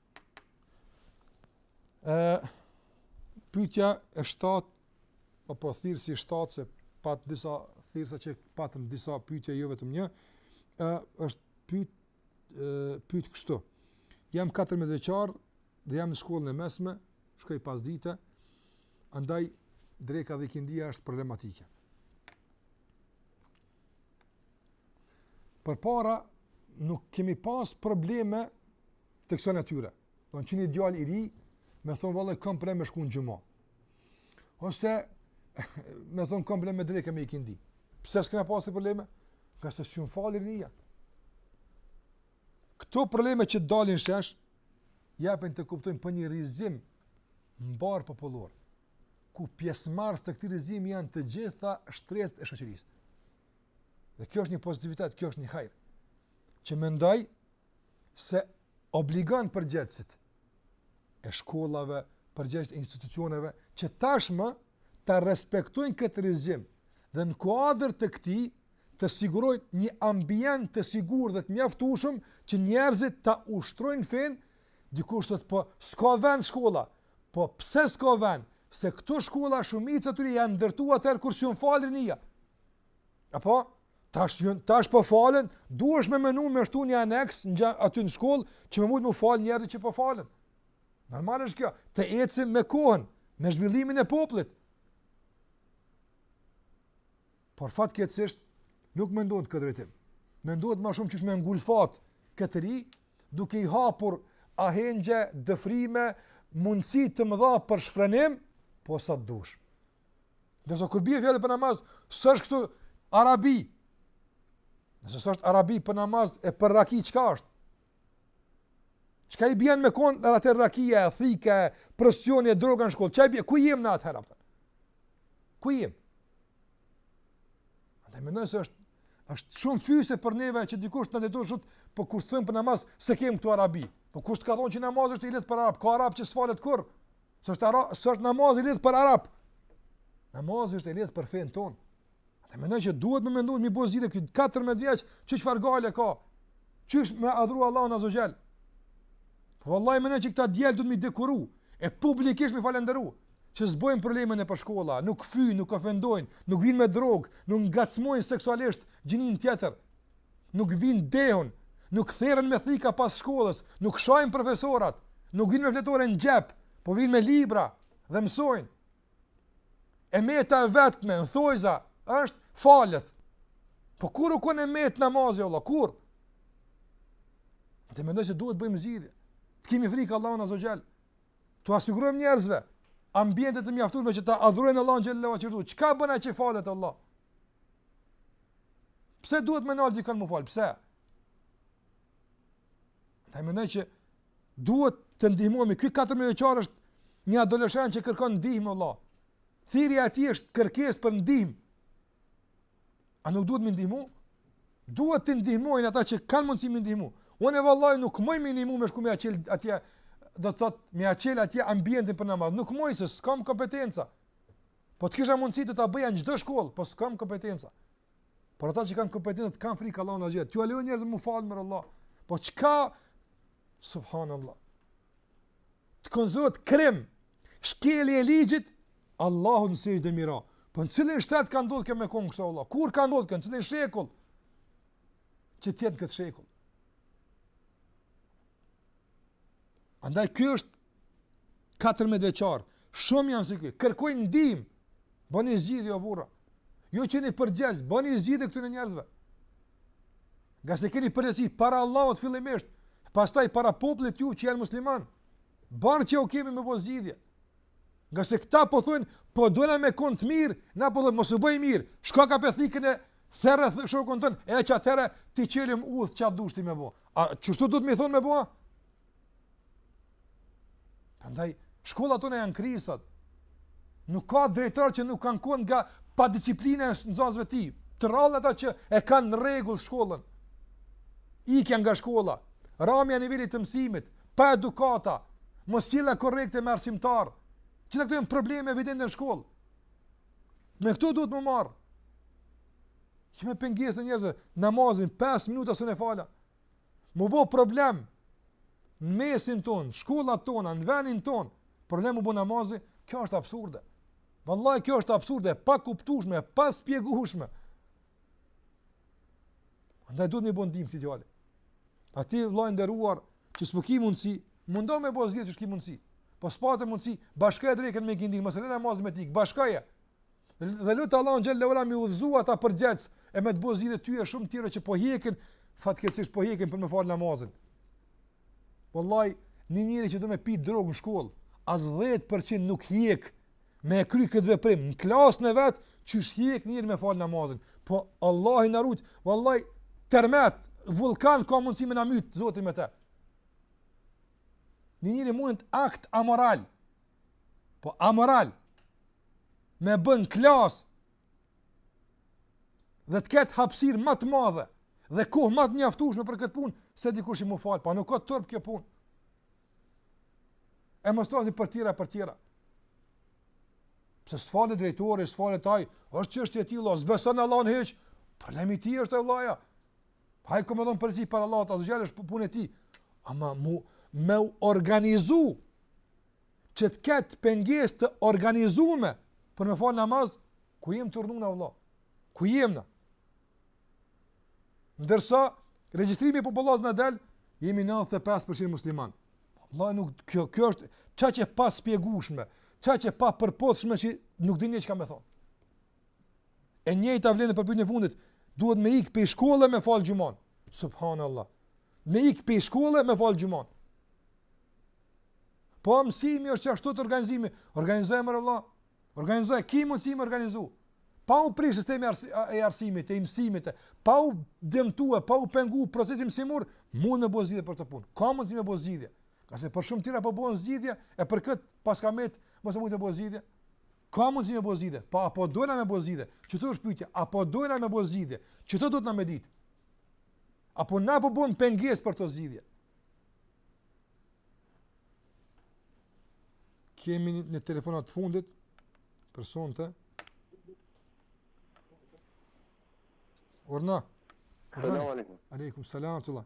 Ë pyetja e 7 apo thirrsi i 7 se pat disa thirrsa që patën disa pyetje jo vetëm një, ë është pyet ë pyet kështu. Jam 14 vjeçar dhe jam në shkollën e mesme, shkoj pas dite, andaj dreka dhe ikindia është problematike. Përpara, nuk kemi pas probleme të kësaj natyre. Dmth që një djalë i ri, me thonë valla e kam problem me shku në xhuma. Ose, me thonë kam problem me drekë me ikindi. Pse s'kena pas kto probleme? Ngase s'jon fal rinia. Këto probleme që dalin n'shesh, japin të kuptojmë për një rizgjim mbarëpopullor. ku pjesëmarrës të këtij rizgjimi janë të gjitha shtresat e shoqërisë. Dhe kjo është një pozitivitet, kjo është një hajr. Që mendoj se obligon përgjegjësit e shkollave, përgjegjësit e institucioneve që tashmë ta respektojnë këtë rizgjim dhe në kuadër të këtij të sigurojnë një ambient të sigurt dhe të mjaftueshëm që njerëzit ta ushtrojnë fenë, dikush thotë po s'ka vend shkolla, Po pse s'ka vend, se këto shkolla shumica tyre janë ndërtuar atëherë kur s'jon falë rinia. Apo, tash, tash po falen, duhet me menu me shtu një aneks në aty në shkollë që me mujt m'u falë njerëzit që po falen. Normal është kjo, të ecim me kohën, me zhvillimin e popullit. Por fatkeqësisht, nuk mendohet në këtë drejtim. Mendohet ma shumë qysh me ngulfat këtë ri, duke i hapur ahengje, dëfrime, mundësi të mëdha për shfrenim, po sa të dush. Ndërsa kur bie fjala për namaz, s'është këtu Arabi. Nëse s'është Arabi për namaz e për raki çka është? Çka i bjen me kon aty rakia, thika, presioni e droga në shkollë? Çka i bjen? Ku jem na atëherë? Ku jem? Andaj mendoj se është Është shumë fyese për neve që dikush ta detyrojë sot, po kur thon për namaz, s'e kem këtu Arabi. Po kush të ka thonë që namazi është i lidhur për arab? Ka arab që s'falet kurrë? S'është arab, s'është namazi i lidhur për arab. Namazi është i lidhur për fenë tonë. Andaj mendoj që duhet me mendu me i bo zgjidhje këtij 14 vjeç, shih çfarë gajle ka? Qysh me adhuru Allahun azze ve xhel. Po vallahi mendoj që këtë djalë duhet me dekoru e publikisht me falënderu. që s'bojnë probleme nëpër shkolla, nuk fyjnë, nuk ofendojnë, nuk vijnë me drogë, nuk ngacmojnë seksualisht gjininë tjetër, nuk vijnë dehun, nuk theren me thika pas shkollës, nuk shajnë profesorat, nuk vijnë me fletore në xhep, po vijnë me libra dhe mësojnë. E meta e vetme, në thojza, është falet. Po kur u konë e metë namazi, vëlla, kur? Dhe mendoj se duhet të bëjmë zgjidhje. Të kemi frikë Allahun azze ue xhel, T'ua sigurojmë njerëzve ambiente të mjaftueshme që ta adhurojnë Allahun xhel-le xhelaluhu. Çka bën ai që falet vëlla? Pse duhet me nal dikon m'u fal? Pse? Andaj mendoj që duhet të ndihmohemi. Ky 14 vjeçar është një adoleshent që kërkon ndihmë vëlla. Thirrja e tij është kërkesë për ndihmë. A nuk duhet m'i ndihmu? Duhet t'i ndihmojnë ata që kanë mundësi m'i ndihmu. Unë vallaj nuk muj m'i ndihmu me shku me ia çel atje, do të thotë me ia çel atje ambientin për namaz. Nuk muj se s'kam kompetenca. Po të kisha mundësi të ta bëja në çdo shkollë, po s'kam kompetenca. Por ata që kanë kompetenca t'kenë frikë Allahun azze ue xhel. Lejoni njerëz m'u fal more vëlla. Po çka subhanallahu të konsiderohet krim, shkelje e ligjit, Allahu na shtiftë n'të mira. Po në cilin shtet ka ndodhë kjo me konë kështu vëlla? Kur ka ndodhë kjo? Në cilin shekull? Që të jetë në këtë shekull? Andaj ky është 14 vjeçar. Shumë janë si ky. Kërkojnë ndihmë. Bëni zgjidhje o burra. Ju që jeni përgjegjës, bëni zgjidhje këtyne njerëzve. Ngase keni përgjegjësi para Allahut fillimisht, pastaj para popullit ju që jeni musliman. Bani qysh kemi me bo zgjidhje. Ngase këta po thonë, po dona me kon të mirë, na po thonë mos u bo mirë. Shko kape thikën e therre shokun tën, e atëherë t'i çelim udh ça dush ti me bo. A kështu duhet me i thonë me bo? Prandaj shkollat tona janë në krizë sot. Nuk ka drejtor që nuk ankohet nga padisiplina e nxënësve të tij. Të rrallë ata që e kanë në rregull shkollën. Ikja nga shkolla, ramja e nivelit të mësimit, paedukata, mossjellja korrekte me arsimtar. Gjithë këto janë probleme evidente në shkollë. Me këto duhet m'u marr. Jo me i pengu njerëzve, namazin 5 minuta sa un e fala. M'u bo problem në mesin tonë, shkollat tona, në venin tonë, problem m'u bo namazi, kjo është absurde. Vallahi, kjo është absurde, e pakuptushme, e paspjegushme. Andaj duhet m'i bo ndihmë këtij djali. A ti vëlla i nderuar, që s'po ki mundësi, mundohu me bo zgjidhje qysh ki mundësi. Po s'pate mundësi, bashkoje drekën me iqindi, mos e le namazin me t'ik, bashkoje. Dhe lute Allahun xhele ve ala me i udhëzu ata përgjegjës, e me të bo zgjidhje ty e shumë tjere që po hjekin, fatkeqësisht po hjekin për me falë namazin. Vallahi, një njeri që do me pi drogë në shkollë, as 10% nuk hjek me e kry këtë veprim, në klasën e vet, qysh hjek njëri me falë namazin. Po Allahu na rujt, vallahi, tërmet, vullkan ka mundësi me na mytë Zoti me te. Një njeri mundet akt amoral, Po amoral, me bo n'klasë, dhe të ketë hapsirë më të madhe, dhe kohë më të mjaftushme për këtë punë, se dikushi m'u falë, po nuk ka turp kjo punë. E mos t'flasim për tjera, për tjera. Pse s'falet drejtori, s'falet aj, është çështje e tij vlla, s'beson Allahun hiç, problem i tij është e vllaja. Aj ka me dhon përgjigje para Allahut azze ve xhel është punë e tij. Ama me u organizu që të ketë pengesë të organizume për me falë namaz, ku jemi tu rrnu na vlla? Ku jemi na? Ndërsa, regjistrimi i popullsisë na del, jemi 95% musliman. Vallahi nuk, kjo, kjo është qaq e pashpjegushme, qaq e papërputhshme që nuk di çka me thonë. E njëjta vlen për pyetjen e fundit, duhet me ik pej shkolle me fal xhumanë. Subhanallahu. Me ik pej shkolle me fal xhumanë. Po mësimi është çështje organizimi, organizoje more vlla, organizoje, ki mundësi me organizu, pa u prish sistemi i arsimit, i mësimit, pa u dëmtu e pa u pengu procesi mësimor, mun me bo zgjidhje për këtë punë, ka mundësi me bo zgjidhje, ka se për shumë tjera po bohen zgjidhje, e për këtë paska metë, mos me mujt me bo zgjidhje, Ka mundësi me bo zgjidhje, po po, a po dojna me bo zgjidhje, qeto është pytja, a po dojna me bo zgjidhje, qeto duhet na me ditë, apo na po bojmë pengesë për atë zgjidhje. Kemi një telefonatë të fundit, për sonte, urdhno. Selam aleikum. Aleikum selam rahmetullah.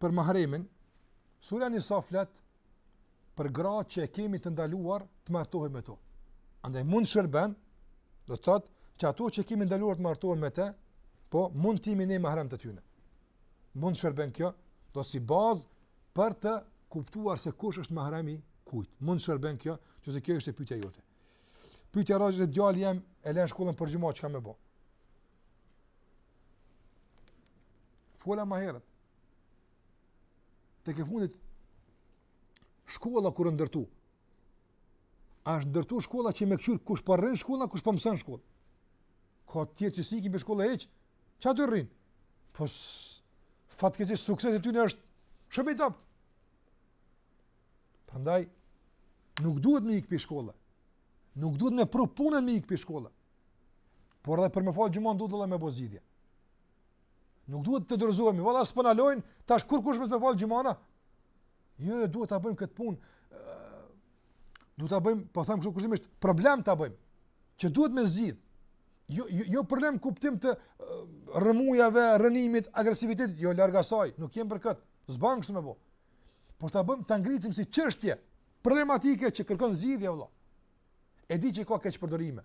për mahremin, surja Nisa flet për gratë që e kemi të ndaluar të martohemi me to. Andaj mund të shërben, do të thotë, që ato që kemi ndaluar të martohemi me to, po mund të jemi ne mahrem të tyne. Mund të shërben kjo, do si bazë për të kuptuar se kush është mahrem i kujt. Mund të shërben kjo, qëse kjo është pytja jote. Pytja e radhës djali jem e len shkollën për xhuma çka me bo. Fola më herët. Tek e fundit shkolla kur u ndërtu. A është ndërtu shkolla që me kqyr kush po rrin shkolla, kush po mëson shkolla. Ka të tjerë që s'ikin prej shkolle hiç. Qaty rrinë. Po fatkeqësisht suksesi i tyne është shumë i dobët. Prandaj nuk duhet me ik prej shkolle. Nuk duhet me pru punën me ik prej shkolle. Por edhe për me fal xhumanë duhet edhe me bë zgjidhje. Nuk duhet të dorëzohemi, valla s'po na lojn, tash kurrkush mos të fal xhumanë? Jo, jo, duhet ta bëjmë këtë punë. Duhet ta bëjmë, po them kështu kushtimisht, problem ta bëjmë. Që duhet me zgjidh. Jo, jo, jo problem në kuptim të rrëmujave, rrënimit, agresivitetit, jo larg asaj, nuk jem për kët. S'bën kështu me bo. Por ta bëjmë ta ngritim si çështje problematike që kërkon zgjidhje valla. E di që ka keqpërdorime.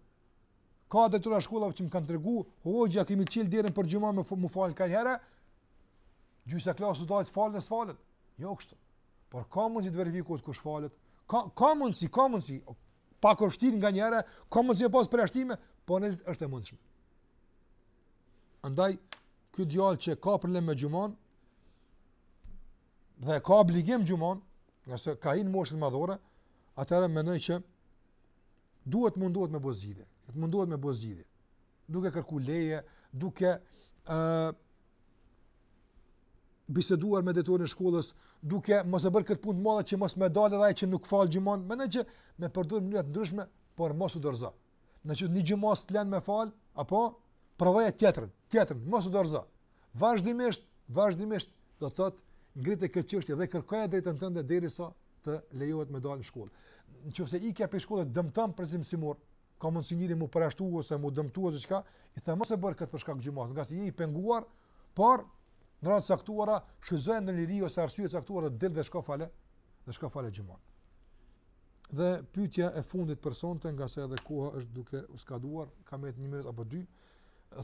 Ka drejtora shkollave që më kanë tregu, hoxha kemi çel derën për xhuma me u falë, kanjëherë, gjysa klasës dalin, falen e s'falen. Jo kështu. Por ka mundësi të verifikohet kush falet. Ka, ka mundësi, ka mundësi. Pak vështirë nganjëherë, ka mundësi me pas përjashtime, po nejse është e mundshme. Andaj, ky djalë që ka problem me xhumanë, dhe ka obligim xhumanë, nëse ka hi në moshën madhore, atëherë mendoj që duhet mundohet me bo zgjidhje, të mundohet me bo zgjidhje, duke kërku leje, duke uh, biseduar me drejtorin e shkollës, duke mos e bërë këtë punë të madhe që mos me dalë edhe ai që nuk fal xhumanë, mendoj që me përdor mënyra të ndryshme, por mos u dorzo. Në qoftë një xhuma s'të lënë me falë, apo provoje tjetrën, tjetrën, mos u dorëzo. Vazhdimisht, vazhdimisht, do të thotë ngrite këtë çështje dhe kërkoje të drejtën tënde derisa të lejohet me dalë në shkollë. Në qoftë se ikja prej shkolle dëmton procesin mësimor, ka mundësi njeri mu përjashtu ose mu dëmtu ose çka, i them mos e bërë këtë për shkak të xhumasë, ngase je i penguar, por në raste të caktuara, shfrytëzoje një liri ose arsye të caktuara del dhe shko fale, dhe shko fale xhumanë. Dhe pyetja e fundit për sonte, ngase edhe koha është duke u skaduar, ka mbetë një minut apo dy,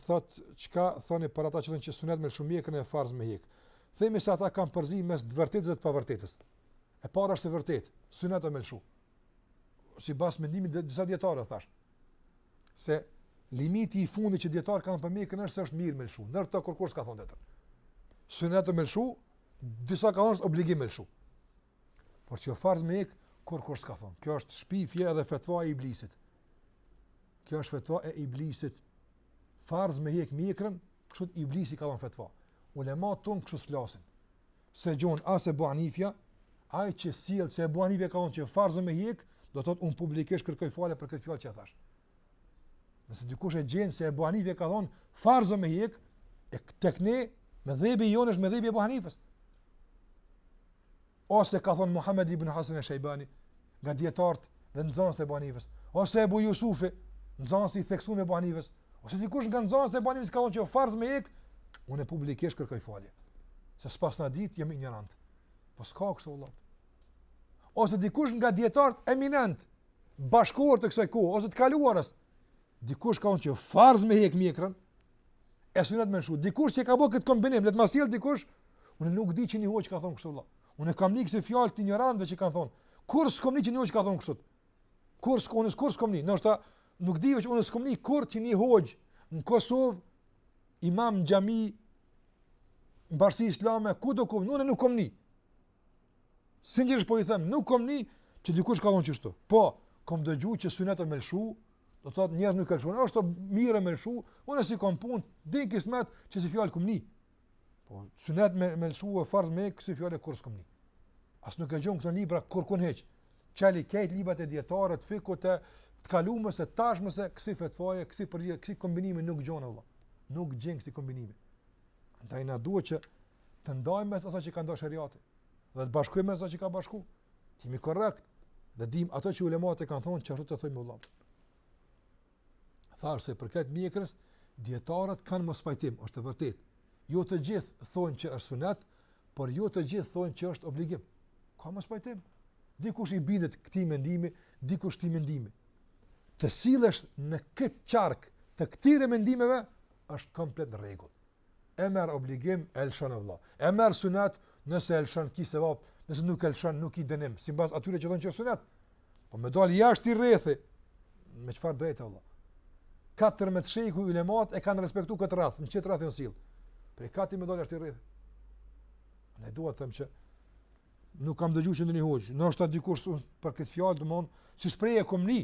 thot, çka thoni për ata që thonë që sunet me lëshu mjekrën e farz me hek? Themi se ata kanë përzi mes të vërtetës dhe të pavërtetës. E para është e vërtetë, sunet o me lëshu. Sipas mendimit të disa dijetarëve, thash. Se limiti i fundit që dijetarët kanë për mjekrën është se është mirë me lëshu. Nën të kurrkush s'ka thonë dijetarë. Sunet o me lëshu, disa kanë thonë është obligim me lëshu. Por që farz me hek, kurkush s'ka thonë. Kjo është shpifje edhe fetva e iblisit. Kjo është fetva e iblisit. Farz me hek mjekrën, kështu iblisi ka dhënë fetva. Ulematë tonë kështu s'flasin. S'e gjon as Ebu Hanifja, ai që sjell se Ebu Hanifja ka thonë që farz me hek, do të thotë unë publikisht kërkoj falë për këtë fjalë që thashë. Nëse dikush e gjen se Ebu Hanifja ka thonë farz me hek, e tek ne medhhebi jonë është medhhebi Ebu Hanifës. ose ka thonë Muhammed ibn Hasan esh-Shejbani, nga dijetarët dhe nxanësit e Ebu Hanifës, ose Ebu Jusufi, nxanësi i theksum i Ebu Hanifës, ose dikush nga nxanësit e Ebu Hanifës ka thonë që farz me hek, unë publikisht kërkoj falje, se s'pasna ditë, jom injorant, po s'ka kështu vlla. Ose dikush nga dijetarët eminentë, bashkëkohorë të kësaj kohë, ose të kaluarës, dikush ka thonë që farz me hek mjekrën, E sunet me lëshu. Dikush që ka bërë këtë kombinim, le të ma sjellë dikush, unë nuk di që një hoxhë ka thonë kështu vlla. Unë kam ni kësi fjalë të injorantëve që kanë thonë. Kurrë s'kom ni që një hoxhë ka thonë kështu. Kurrë s'kom ni, kurrë s'kom ni. Ndoshta nuk di veç unë s'kom ni kurrë që një hoxhë në Kosovë, imam në xhami, në bashkësi islame, kudo koftë, unë nuk kom ni. Sinqerisht po ju them, nuk kam ni që dikush ka thonë qështu. Po, kam dëgju që sunet o me lshu, do të thotë njerëz nuk e lëshuan. Është mirë me lshu, unë s'i kam punë, din kismet qësi fjalë kom ni. Po, sunet me me lshu e farz me kësi fjalë kurrë s'kom ni. As nuk e gjon këto n'libra kurkun hiç. Çeli krejt librat e dijetarëve t'fikhut të të kalumes e tashmes e kësi fetvaje, kësi përgjigje, kësi kombinimi nuk gjon, vlla. Nuk gjen kësi kombinimi. Andaj na duhet që të ndajmë mes asaj që ka nda sheriati dhe të bashkojmë mes asaj që ka bashku. Të jemi korrekt dhe dim ato që ulematë e kanë thonë çfarë të thojmë vlla. Thamë se përreth mjekrës, dijetarët kanë mospajtim, është e vërtetë. Jo të gjithë thonë që është sunet, por jo të gjithë thonë që është obligim. Ka mospajtim. Dikush i bindet këtij mendimi, dikush këtij mendimi. Të sillesh në këtë qark të këtyre mendimeve, është komplet në rregull. e merr obligim e lëshon o vëlla. E merr sunet, nëse e lëshon ki sevap, nëse nuk e lëshon nuk ki dënim, sipas atyre që thonë që sunet. Po me dalë jashtë ktij rrethi. Me çfarë të drejte vëlla? 14 shekuj ulematë e kanë respektuar këtë rreth, në qet rreth janë sillë. Për çka ti me dalë jashtë ktij rrethi. Ne dua të them që nuk kam dëgjuar që ndonjë hoxhë, ndoshta dikush për këtë fjalë domon, si shprehje kom ni,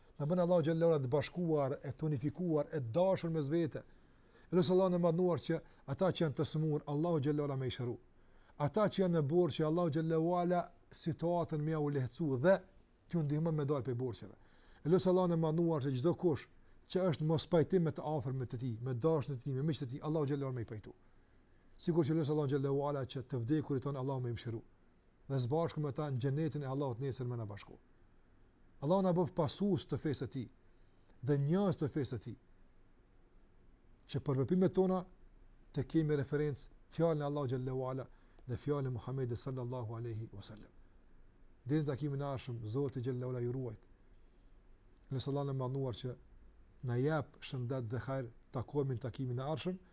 Na bën Allahu xhelle ve ala të bashkuar e të unifikuar e të dashur mes vete. Lus Allahun e madhëruar që ata që janë të sëmurë, Allahu xhelle ve ala me i shëru. Ata që janë në borxhe Allahu xhelle ve ala situatën me u lehtësu dhe t'ju ndihmon me dalë prej borxheve. Lus Allahun e madhëruar që çdokush që është n'mospajtim me të afërmit e tij, me të dashunit e tij, me miqtë e tij, Allahu xhelle ve ala me i pajtu. Sikur që lus Allahun xhelle ve ala që të vdekurit tonë Allahu me i mëshiru. dhe së bashku me ta në xhenetin e Allahut nesër me na bashku. Allahu na bëftë pasues të fesë të tij dhe njerëz të fesë të tij. Që për veprimet tona të kemi referencë fjalën e Allahu xhallahu ala dhe fjalën e Muhamedit sallallahu alaihi wasallam. Zoti xhallahu ala ju ruajt. Na jap shëndet dhe hajr takohemi në takimin e ardhshëm.